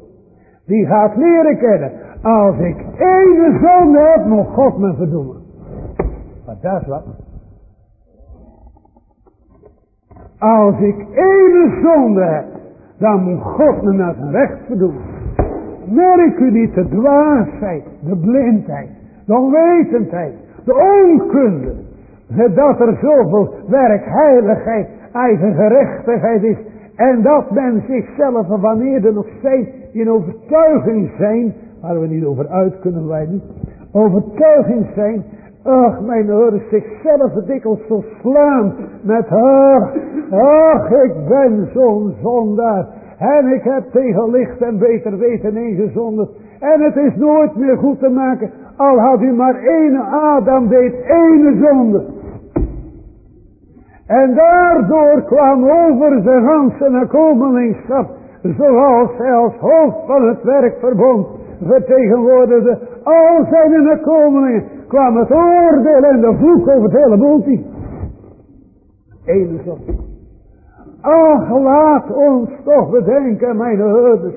Die gaat leren kennen. Als ik één zonde heb, moet God me verdoemen. Maar dat is wat. Als ik één zonde heb, dan moet God me naar zijn recht verdoemen. Merk u niet de dwaasheid, de blindheid, de onwetendheid, de onkunde. Dat er zoveel werkheiligheid eigen gerechtigheid is. En dat men zichzelf, wanneer er nog steeds in overtuiging zijn, waar we niet over uit kunnen wijden, overtuiging zijn, ach mijn oren, zichzelf dikwijls zo slaan met, ach, ach ik ben zo'n zondaar. En ik heb tegen licht en beter weten ingezonden. En het is nooit meer goed te maken. Al had u maar één Adam deed één zonde. En daardoor kwam over zijn ganse nakomelingschap, zoals hij als hoofd van het werkverbond vertegenwoordigde, al zijn nakomelingen, kwam het oordeel en de vloek over het hele boeltje. Eén zo. Ach, laat ons toch bedenken, mijn herders,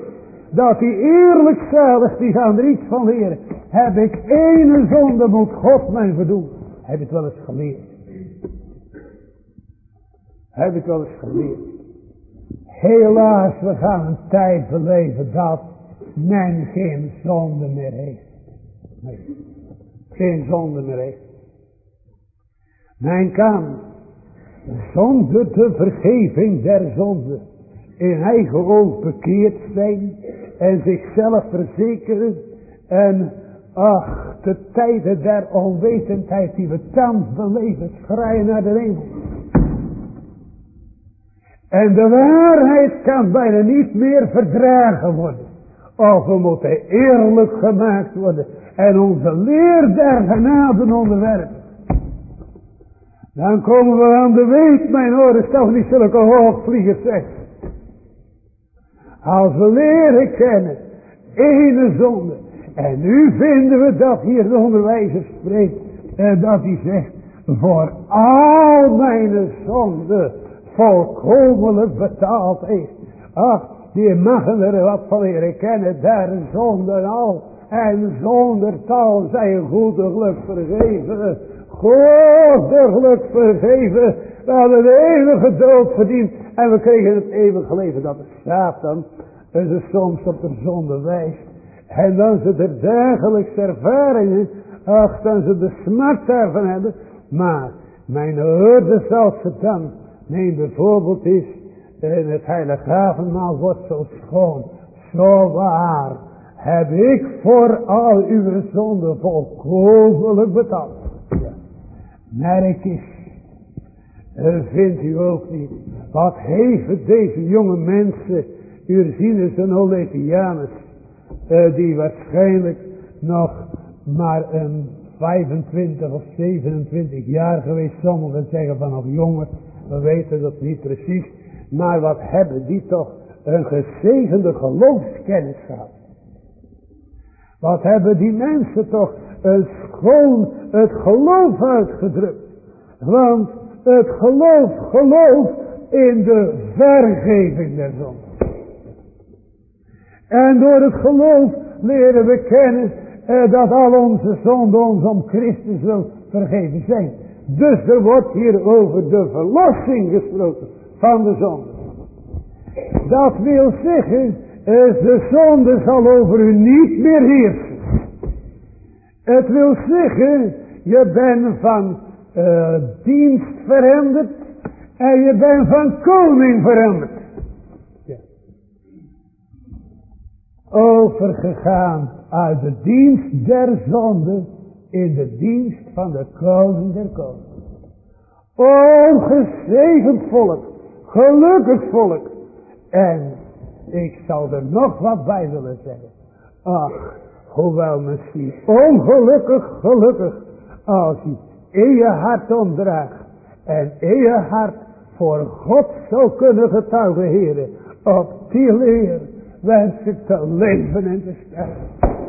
dat die eerlijk zalig, die gaan er iets van leren. Heb ik één zonde, moet God mij verdoen. Heb het wel eens geleerd? Heb ik wel eens geleerd. Helaas, we gaan een tijd beleven dat men geen zonde meer heeft. Geen zonde meer heeft. Men kan zonder de vergeving der zonde in eigen oog bekeerd zijn en zichzelf verzekeren en ach, de tijden der onwetendheid die we thans beleven, schrijven naar de hemel. En de waarheid kan bijna niet meer verdragen worden. Of we moeten eerlijk gemaakt worden. En onze leer der genade onderwerpen. Dan komen we aan de weet, mijn oren, toch niet zulke hoogvliegers zegt. Als we leren kennen, ene zonde. En nu vinden we dat hier de onderwijzer spreekt. En dat hij zegt, voor al mijn zonden volkomenlijk betaald heeft. Ach, die mogen er wat van leren kennen, daar zonder al en zonder tal zijn goede geluk vergeven. Goede geluk vergeven. We hadden de eeuwige dood verdiend en we kregen het eeuwige leven. Dat is Satan ze soms op de zonde wijst. En dan ze er dagelijks ervaringen, ach, dan ze de smart daarvan hebben. Maar Mijn hoorders als het dan, neem bijvoorbeeld is, in het heilige avondmaal wordt zo schoon, zo waar, heb ik voor al uw zonden volkomen betaald. Ja. Merk eens, vindt u ook niet, wat heeft deze jonge mensen, Ursinus en Olevianus, uh, die waarschijnlijk nog maar een 25 of 27 jaar geweest. Sommigen zeggen van nog jonger. We weten dat niet precies. Maar wat hebben die toch een gezegende geloofskennis gehad. Wat hebben die mensen toch een schoon het geloof uitgedrukt. Want het geloof geloof in de vergeving der zonde. En door het geloof leren we kennen eh, dat al onze zonden ons om Christus wil vergeven zijn. Dus er wordt hier over de verlossing gesproken van de zonde. Dat wil zeggen, eh, de zonde zal over u niet meer heersen. Het wil zeggen, je bent van uh, dienst veranderd en je bent van koning veranderd. Ja. Overgegaan uit de dienst der zonde in de dienst van de koning der koning. O gezegend volk, gelukkig volk. En ik zou er nog wat bij willen zeggen. Ach, hoewel misschien ongelukkig, gelukkig, als je in je hart omdraagt en in je hart voor God zou kunnen getuigen, heren, op die leer wens ik te leven en te sterven.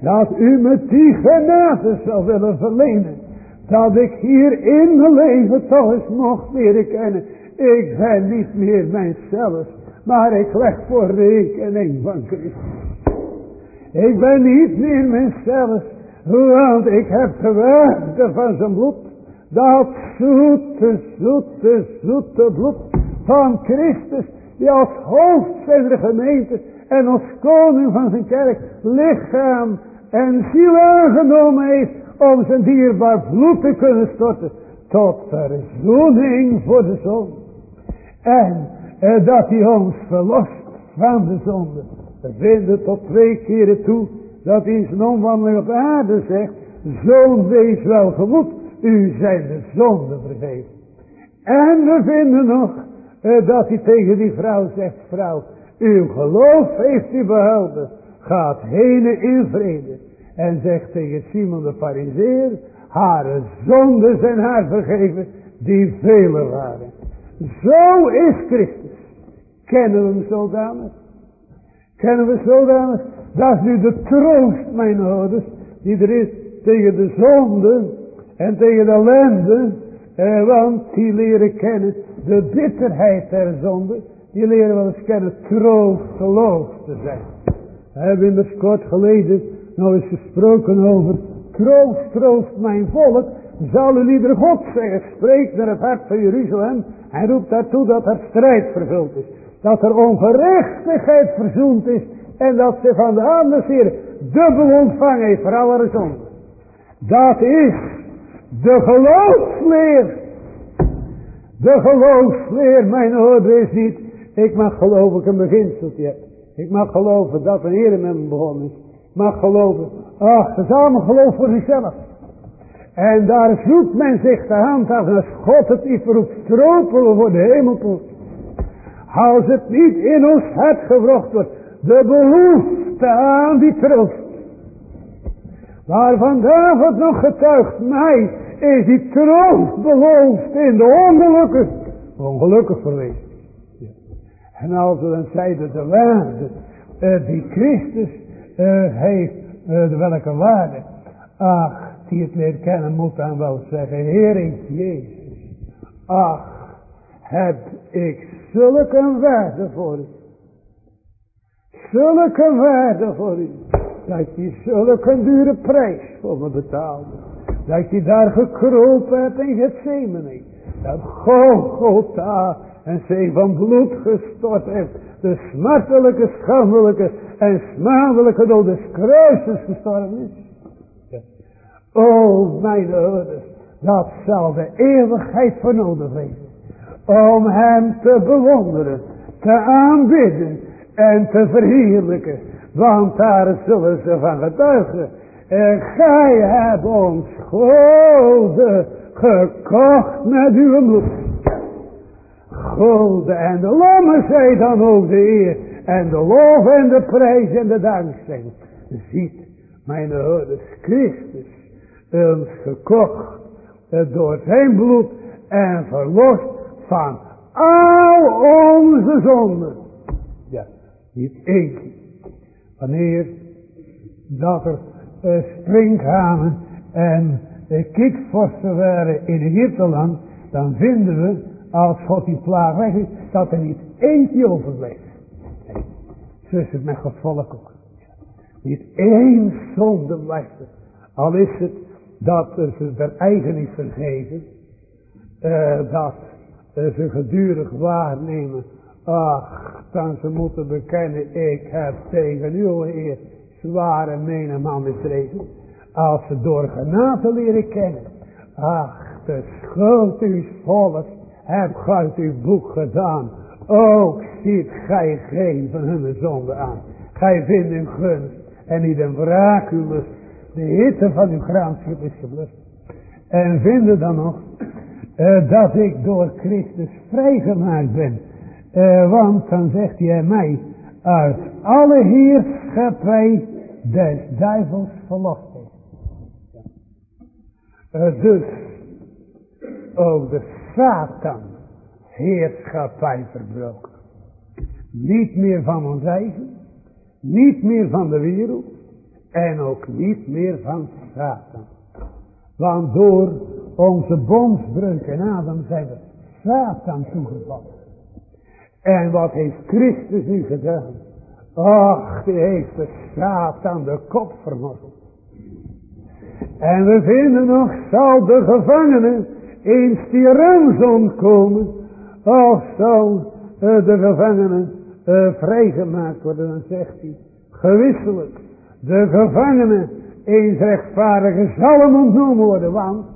Dat u me die genade zou willen verlenen. Dat ik hier in mijn leven toch eens nog leren kennen. Ik ben niet meer mijzelf. Maar ik leg voor rekening van Christus. Ik ben niet meer mijzelf. Want ik heb waarde van zijn bloed. Dat zoete, zoete, zoete bloed van Christus. Die als hoofd van de gemeente en als koning van zijn kerk lichaam en ziel aangenomen heeft om zijn dierbaar bloed te kunnen storten tot verzoening voor de zon. En eh, dat hij ons verlost van de zonde. We vinden tot twee keren toe dat in zijn omwandeling op aarde zegt, zoon wees wel gemoed, u zijn de zonde vergeven. En we vinden nog eh, dat hij tegen die vrouw zegt, vrouw, uw geloof heeft u behouden gaat heen in vrede. En zegt tegen Simon de Fariseer, haar zonden zijn haar vergeven, die vele waren. Zo is Christus. Kennen we hem zodanig? Kennen we zodanig? Dat is nu de troost, mijn ouders, die er is tegen de zonde en tegen de ellende. Eh, want die leren kennen de bitterheid der zonde. Die leren wel eens kennen troosteloos te zijn hebben immers kort geleden nog eens gesproken over troost, troost mijn volk. Zal u ieder God zeggen, spreekt naar het hart van Jeruzalem en roept daartoe dat er strijd vervuld is. Dat er ongerechtigheid verzoend is en dat ze van de andere Heer dubbel ontvangen heeft voor alle zonde. Dat is de geloofsleer. De geloofsleer, mijn oordeel is niet, ik mag geloof ik een beginseltje heb. Ik mag geloven dat een Heer met me begonnen is. Ik mag geloven. Ach, allemaal geloof voor zichzelf. En daar zoekt men zich de hand af. als God het niet verroept, stropelen voor de hemelpoort. Als het niet in ons hart gewrocht wordt. De behoefte aan die troost. Waarvan David nog getuigt. Mij is die troost beloofd in de ongelukken. Ongelukkig verwezen. En als we dan zeiden de waarde uh, die Christus uh, heeft, uh, welke waarde? Ach, die het leert kennen moet dan wel zeggen, Heer Jezus. Ach, heb ik zulke een waarde voor u. Zulke waarde voor u. Dat je zulke een dure prijs voor me betaalde. Dat je daar gekropen hebt in Gethsemane. Dat Golgotha en zee van bloed gestort heeft. De smartelijke, schandelijke en smadelijke dood des kruises gestorven is. O, mijn ouders, Dat zal de eeuwigheid voor nodig wezen. Om hem te bewonderen, te aanbidden en te verheerlijken. Want daar zullen ze van getuigen. En gij hebt ons goden gekocht met uw bloed. Goden en de lommen zij dan ook de eer. En de lof en de prijs en de dankzij. Ziet, mijn houders, Christus ons gekocht door zijn bloed en verlost van al onze zonden. Ja, niet één Wanneer dat er uh, sprinkhanen en uh, waren in Egypteland, dan vinden we, als God die plaag weg is, dat er niet eentje overbleef. Nee, zo is met Gods volk ook. Niet één zonde blijft. Al is het dat er eigen is vergeven, uh, dat ze gedurig waarnemen Ach, dan ze moeten bekennen, ik heb tegen uw Heer zware menigmaal misdreven. Als ze door genade leren kennen. Ach, de schuld uw volk heb uit uw boek gedaan. Ook ziet gij geen van hun zonde aan. Gij vindt een gunst en niet een wraak uw. De hitte van uw graanschip is geblust. En vinden dan nog uh, dat ik door Christus vrijgemaakt ben uh, want dan zegt hij mij, uit alle heerschappij des duivels verlost heeft. Uh, dus ook de Satan heerschappij verbroken. Niet meer van ons eigen, niet meer van de wereld en ook niet meer van Satan. Want door onze bondsbreuk en Adam zijn we Satan toegevallen. En wat heeft Christus nu gedaan? Ach, die heeft de Satan de kop vermorzeld. En we vinden nog, zal de gevangene eens die ransom komen. Of zal uh, de gevangenen uh, vrijgemaakt worden, dan zegt hij, gewisselijk, de gevangene eens rechtvaardige zal hem ontnomen worden, want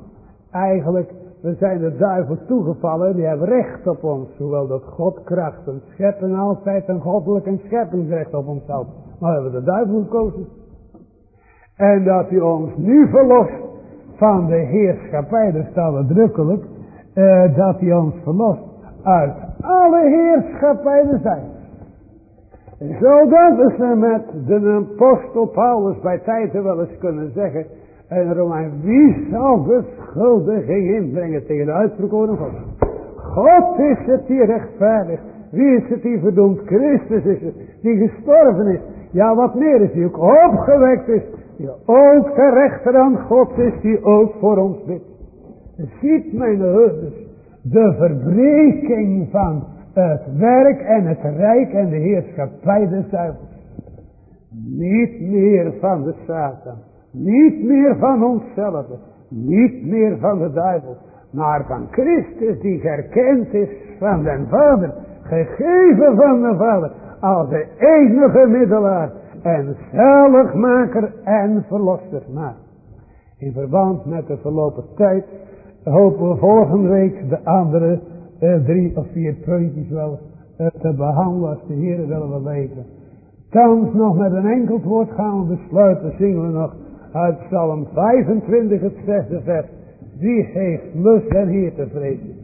eigenlijk we zijn de duivel toegevallen, die hebben recht op ons. Hoewel dat God kracht en scheppen altijd een goddelijk en scheppingsrecht op ons had. Maar we hebben de duivel gekozen. En dat hij ons nu verlost van de heerschappij, daar staat nadrukkelijk, eh, dat hij ons verlost uit alle heerschappij zijn. Zodat we met de apostel Paulus bij tijden wel eens kunnen zeggen, en Romein, wie zal beschuldiging inbrengen tegen de uitverkoren God? God is het die rechtvaardig. Wie is het die verdoemd? Christus is het die gestorven is. Ja, wat meer is die ook opgewekt is. Die ook de rechterhand God is die ook voor ons bidt. Ziet mijn herders de verbreking van het werk en het rijk en de heerschappij des duivels. Niet meer van de Satan. Niet meer van onszelf. Niet meer van de duivel. Maar van Christus die gekend is van den Vader. Gegeven van de Vader. Als de enige middelaar. En zaligmaker en verlosser. Maar in verband met de verlopen tijd. Hopen we volgende week de andere eh, drie of vier puntjes wel eh, te behandelen. Als de Heer willen we weten. Thans nog met een enkel woord gaan we besluiten. Zingen we nog uit Psalm 25 het zesde vers. Wie heeft lust en Heer te vrezen?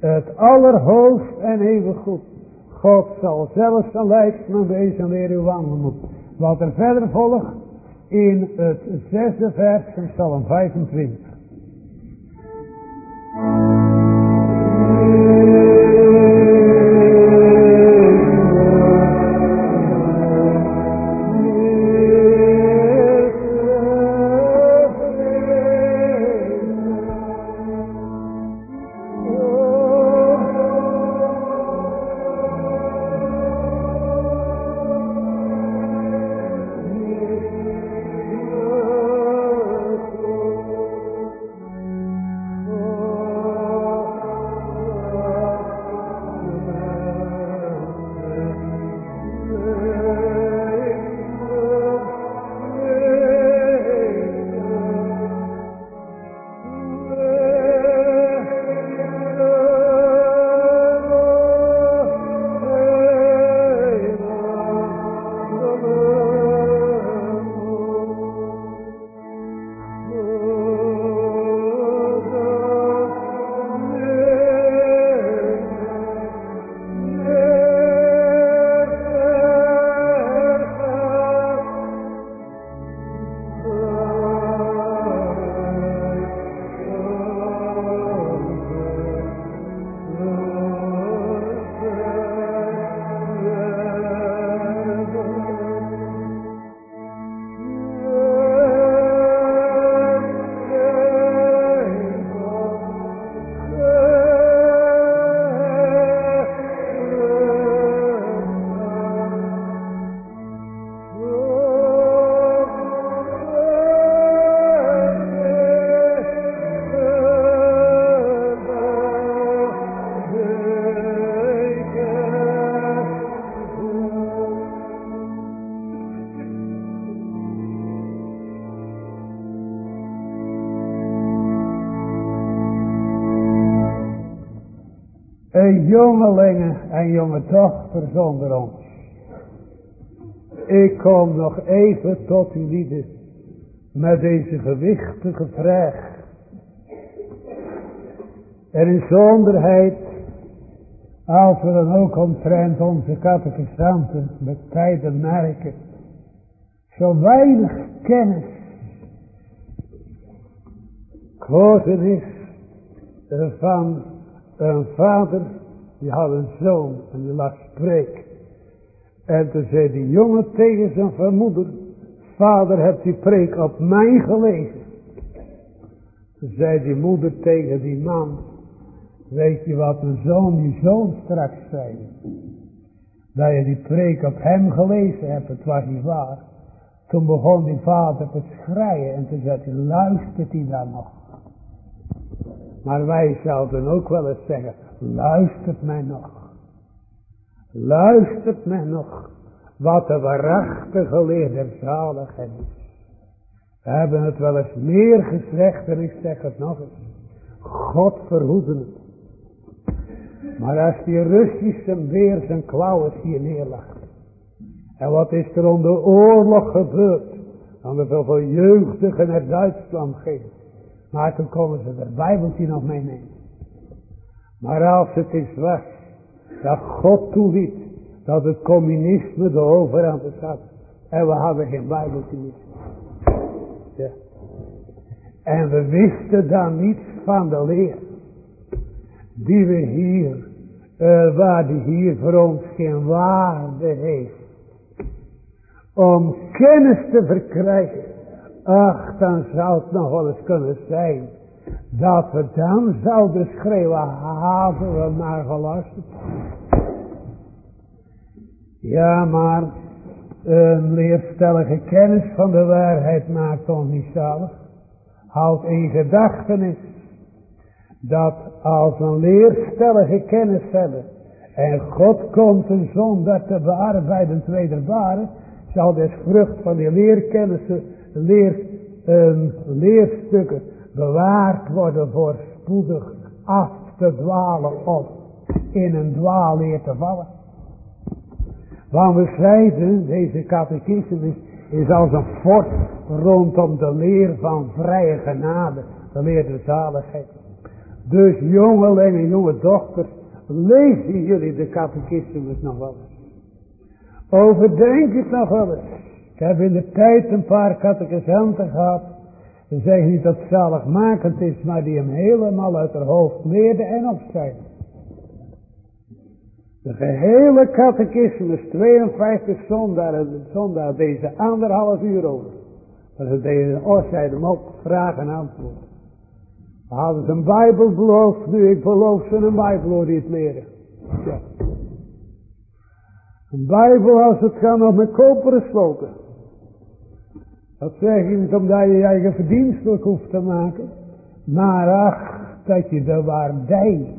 Het allerhoogst en eeuwig goed. God zal zelfs zijn leidsman wezen weer uw wandelen Wat er verder volgt in het zesde vers van Psalm 25. En jonge dochters onder ons. Ik kom nog even tot u lieden met deze gewichtige vraag. Er is zonderheid, als we dan ook omtrent onze catechisanten met tijden merken, zo weinig kennis is van een vader, die had een zoon en die las preek. En toen zei die jongen tegen zijn vermoeder, vader hebt die preek op mij gelezen. Toen zei die moeder tegen die man, weet je wat mijn zoon die zoon straks zei? Dat je die preek op hem gelezen hebt, het was niet waar. Toen begon die vader te schreien en toen zei hij, luistert hij dan nog? Maar wij zouden ook wel eens zeggen, luistert mij nog. Luistert mij nog. Wat de waarachtige leer der zaligheid is. We hebben het wel eens meer gezegd en ik zeg het nog eens. God verhoede het. Maar als die Russische weer zijn klauwen hier neerlegt. En wat is er onder oorlog gebeurd? Dan er zoveel jeugdigen naar Duitsland gingen. Maar toen komen ze er Bijbeltje nog meenemen. Maar als het is was dat God toeliet dat het communisme de overhand had. En we hadden geen Bijbeltje. Ja. En we wisten dan niets van de leer. Die we hier, uh, waar die hier voor ons geen waarde heeft. Om kennis te verkrijgen Ach, dan zou het nog wel eens kunnen zijn. Dat we dan zouden schreeuwen, hadden we maar geluisterd. Ja, maar een leerstellige kennis van de waarheid maakt ons niet zalig. Houd in gedachtenis dat als een leerstellige kennis hebben en God komt een zondaar te bearbeiden, wederbare, zal des vrucht van die leerkennissen leer, um, leerstukken bewaard worden voor spoedig af te dwalen of in een dwaalleer te vallen. Want we zeiden, deze catechismus is als een fort rondom de leer van vrije genade, de leer der zaligheid. Dus jongelingen en jonge dochters, lezen jullie de catechismus nog wel eens? Overdenk het nog wel eens. Ik heb in de tijd een paar catechisanten gehad. Ze zeggen niet dat het zaligmakend is, maar die hem helemaal uit haar hoofd leerden en opzeiden. De gehele catechismus, 52 zondaar, zondaar deze anderhalf uur over. Maar ze deden, zeiden hem ook, vraag en antwoord. We hadden een bijbel beloofd, nu ik beloof ze een bijbel het leren. Een bijbel als het gaat nog met koperen sloten. Dat zeg je niet omdat je je eigen verdienstelijk hoeft te maken. Maar ach, dat je de waardij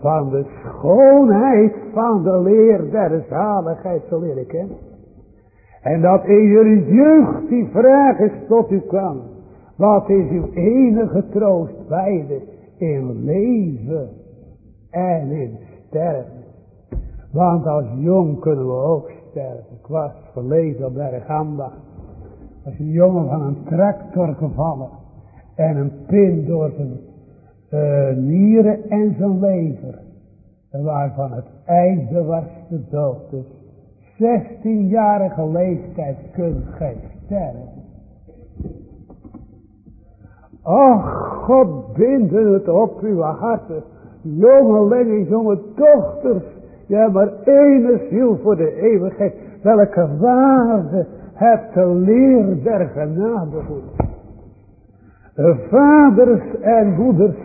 van de schoonheid van de leer der zaligheid zal leren kennen. En dat in jullie jeugd die vraag is tot u kwam. Wat is uw enige troost beide in leven en in sterven. Want als jong kunnen we ook sterven. Ik was verleden op Bergamba als een jongen van een tractor gevallen. En een pin door zijn uh, nieren en zijn lever. En waarvan het einde was de dood. Dus 16-jarige leeftijd kunt gij sterven. Och, God binden het op uw harten. Jongelingen, jonge dochters. Hebt maar één ziel voor de eeuwigheid. Welke waarde hebt de leer der genade. Vaders en moeders,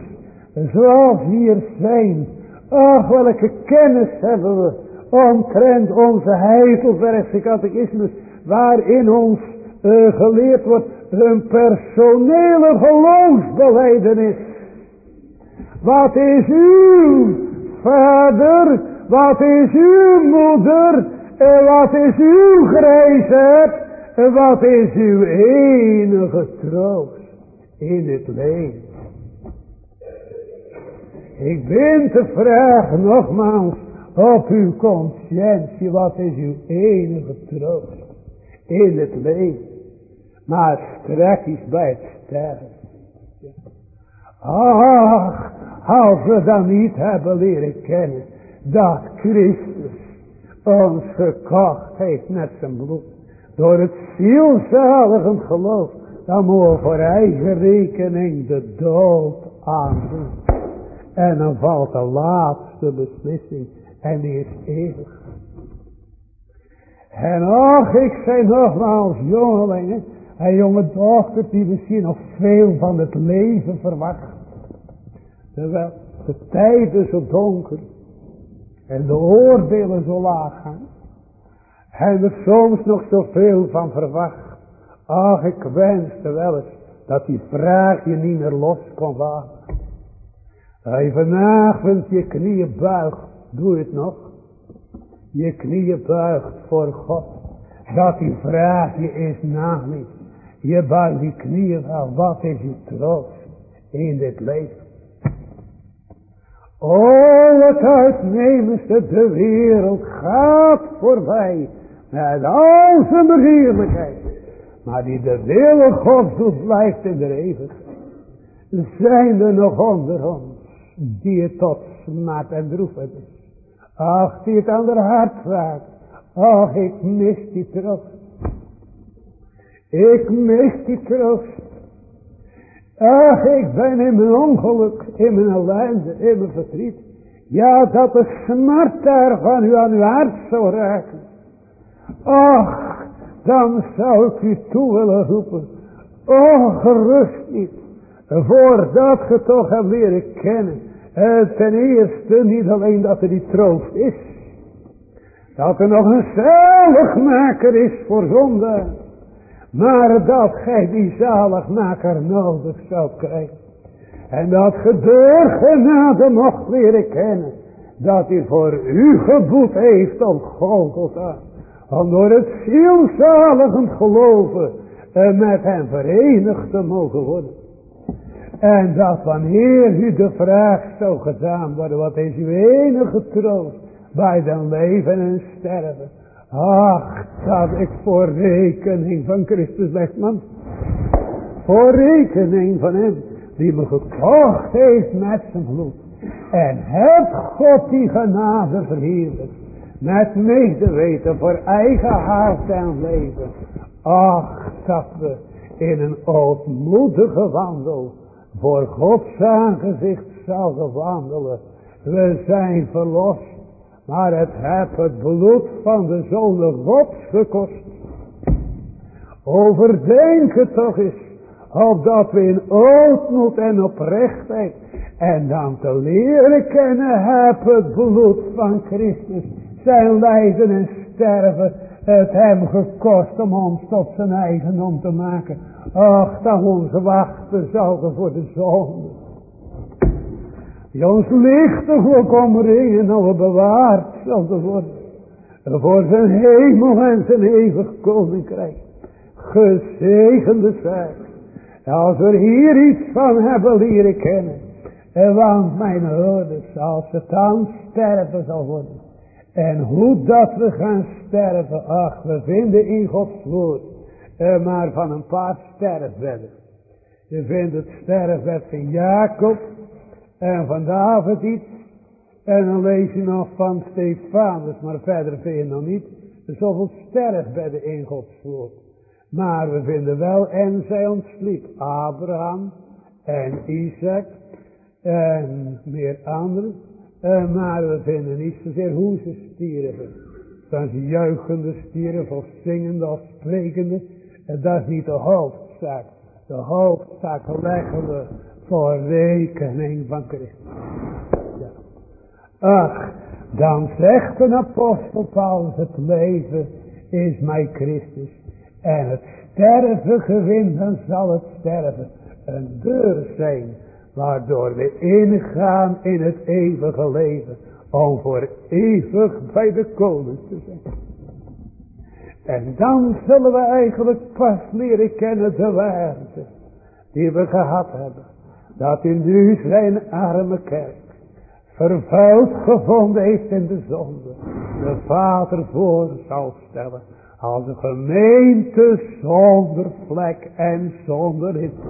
zoals hier zijn, ach welke kennis hebben we omtrent onze Heidelbergse catechismus, waarin ons uh, geleerd wordt een personele geloofsbeleidenis. Wat is uw vader? Wat is uw moeder? Wat is uw grijsheid? En wat is uw enige troost in het leven? Ik ben te vragen nogmaals op uw conscientie. Wat is uw enige troost in het leven. Maar straks is bij het sterven. Ach, als we dan niet hebben leren kennen dat Christus ons gekocht heeft met zijn bloed. Door het zielzaligend geloof. Dan moeten we voor eigen rekening de dood aandoen. En dan valt de laatste beslissing. En die is eeuwig. En och, ik zei nogmaals, jongelingen en jonge dochters die misschien nog veel van het leven verwachten. Terwijl de tijden zo donker en de oordelen zo laag gaan. En er soms nog zoveel van verwacht. Ach, ik wenste wel eens dat die vraag je niet meer los kon laten. Hij vanavond je knieën buigt, doe het nog. Je knieën buigt voor God. Dat die vraag je is na niet. Je buigt die knieën wel, wat is je troost in dit leven? Oh, wat uitnemendste de wereld gaat voorbij. Met al zijn begeerlijkheid. Maar die de wil God doet blijft in de eeuwigheid. Zijn er nog onder ons. Die het tot smaad en droefheid is. Ach, die het aan haar hart vraagt. Ach, ik mis die troost. Ik mis die troost. Ach, ik ben in mijn ongeluk, in mijn ellende, in mijn verdriet. Ja, dat de smart daarvan u aan uw hart zou raken. Ach, dan zou ik u toe willen roepen. Oh, gerust niet. Voordat je toch hebt leren kennen. Eh, ten eerste niet alleen dat er die troost is. Dat er nog een zaligmaker is voor zonde. Maar dat gij die zaligmaker nodig zou krijgen. En dat ge door genade mocht leren kennen. Dat hij voor u geboet heeft op Golgotha. Om door het zielzaligend geloven en met hem verenigd te mogen worden. En dat wanneer u de vraag zou gedaan worden. Wat is uw enige troost bij dan leven en sterven. Ach, dat ik voor rekening van Christus man. Voor rekening van hem die me gekocht heeft met zijn bloed. En heb God die genade verheerlijk. Met medeweten voor eigen hart en leven. Ach, dat we in een ootmoedige wandel voor Gods aangezicht zouden wandelen. We zijn verlost maar het heeft het bloed van de Zoon Gods gekost. Overdenk het toch eens. Opdat we in ootmoed en oprechtheid. En dan te leren kennen heb het bloed van Christus. Zijn lijden en sterven. Het hem gekost om ons tot zijn eigendom te maken. Ach, dat onze wachten zouden voor de zonde. Die ons omringen en al bewaard zal worden. Voor zijn hemel en zijn eeuwig koninkrijk. Gezegende zij. Als we hier iets van hebben leren kennen. En want mijn hoorders, als het dan sterven zal worden. En hoe dat we gaan sterven. Ach, we vinden in Gods woord. Maar van een paar sterfbedden. Je vindt het sterfbed van Jacob. En van David iets. En dan lees je nog van Stefanus. Maar verder vind je nog niet. Zoveel sterfbedden in Gods woord. Maar we vinden wel. En zij ontsliep. Abraham. En Isaac. En meer anderen. maar we vinden niet zozeer hoe ze stierven. Dan ze juichende stierven of zingende of sprekende. En dat is niet de hoofdzaak. De hoofdzaak leggen voor rekening van Christus. Ach, dan zegt een apostel Paulus, het leven is mij Christus. En het sterven gewin, dan zal het sterven een deur zijn. Waardoor we ingaan in het eeuwige leven. Om voor eeuwig bij de koning te zijn. En dan zullen we eigenlijk pas leren kennen de waarde die we gehad hebben dat in nu zijn arme kerk vervuild gevonden heeft in de zonde, de Vader voor zal stellen. Als een gemeente zonder vlek en zonder hitte.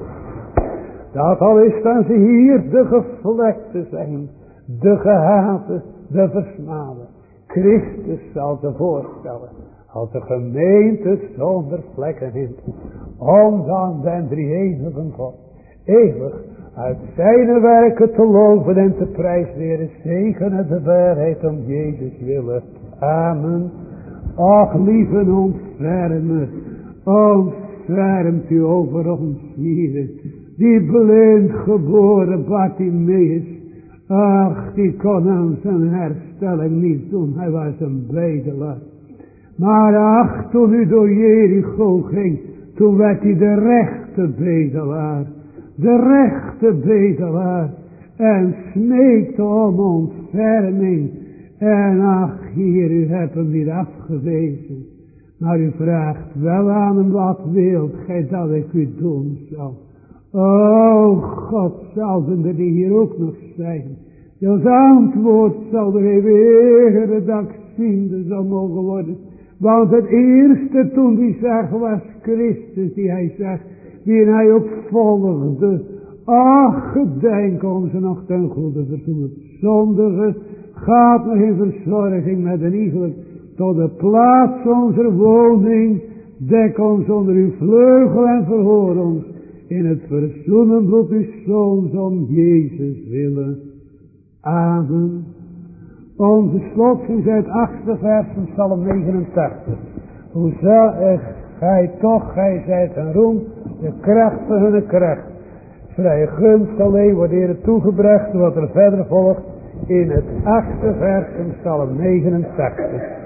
Dat al is dan ze hier de gevlekte zijn, de gehate, de versmalen. Christus zal ze voorstellen als een gemeente zonder vlekken in. Om dan den drieënige God eeuwig uit zijn werken te loven en te prijsweren. Zegenen de waarheid om Jezus willen. Amen. Ach lieve ontfermen. Ontfermt u over ons hier. Die blind geboren Bartimeus. Ach die kon aan zijn herstelling niet doen. Hij was een bedelaar. Maar ach, toen u door Jericho ging, toen werd hij de rechte bedelaar. De rechte bedelaar. En smeekte om ontferming. En ach, hier, u hebt hem weer afgewezen. Maar u vraagt wel aan hem, wat wilt gij dat ik u doen zal? O God, zal er die hier ook nog zijn. Dat antwoord zal er even dag ziende zal mogen worden. Want het eerste toen hij zag was Christus die hij zag. Die hij ook volgde. Ach, gedenk onze nog ten goede verzoen. Zondige gaat nog in verzorging met een iegelijk. Tot de plaats onze woning. Dek ons onder uw vleugel en verhoor ons. In het verzoenen bloed uw zoons om Jezus willen. Amen. Onze slotzins uit achtste vers van Psalm 89. Hoe zal gij toch, gij zijt een roem, de kracht van hun kracht. Vrije gunst alleen wordt hier toegebracht wat er verder volgt in het achtste vers van Psalm 89.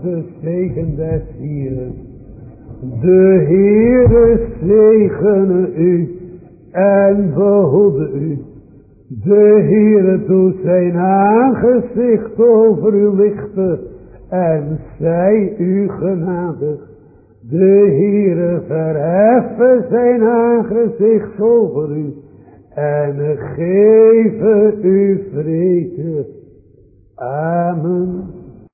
De zegen des Heeren. De Heere zegene u en behoede u. De Heere doet zijn aangezicht over u lichten en zij u genadig. De Heere verheffen zijn aangezicht over u en geven u vrede. Amen.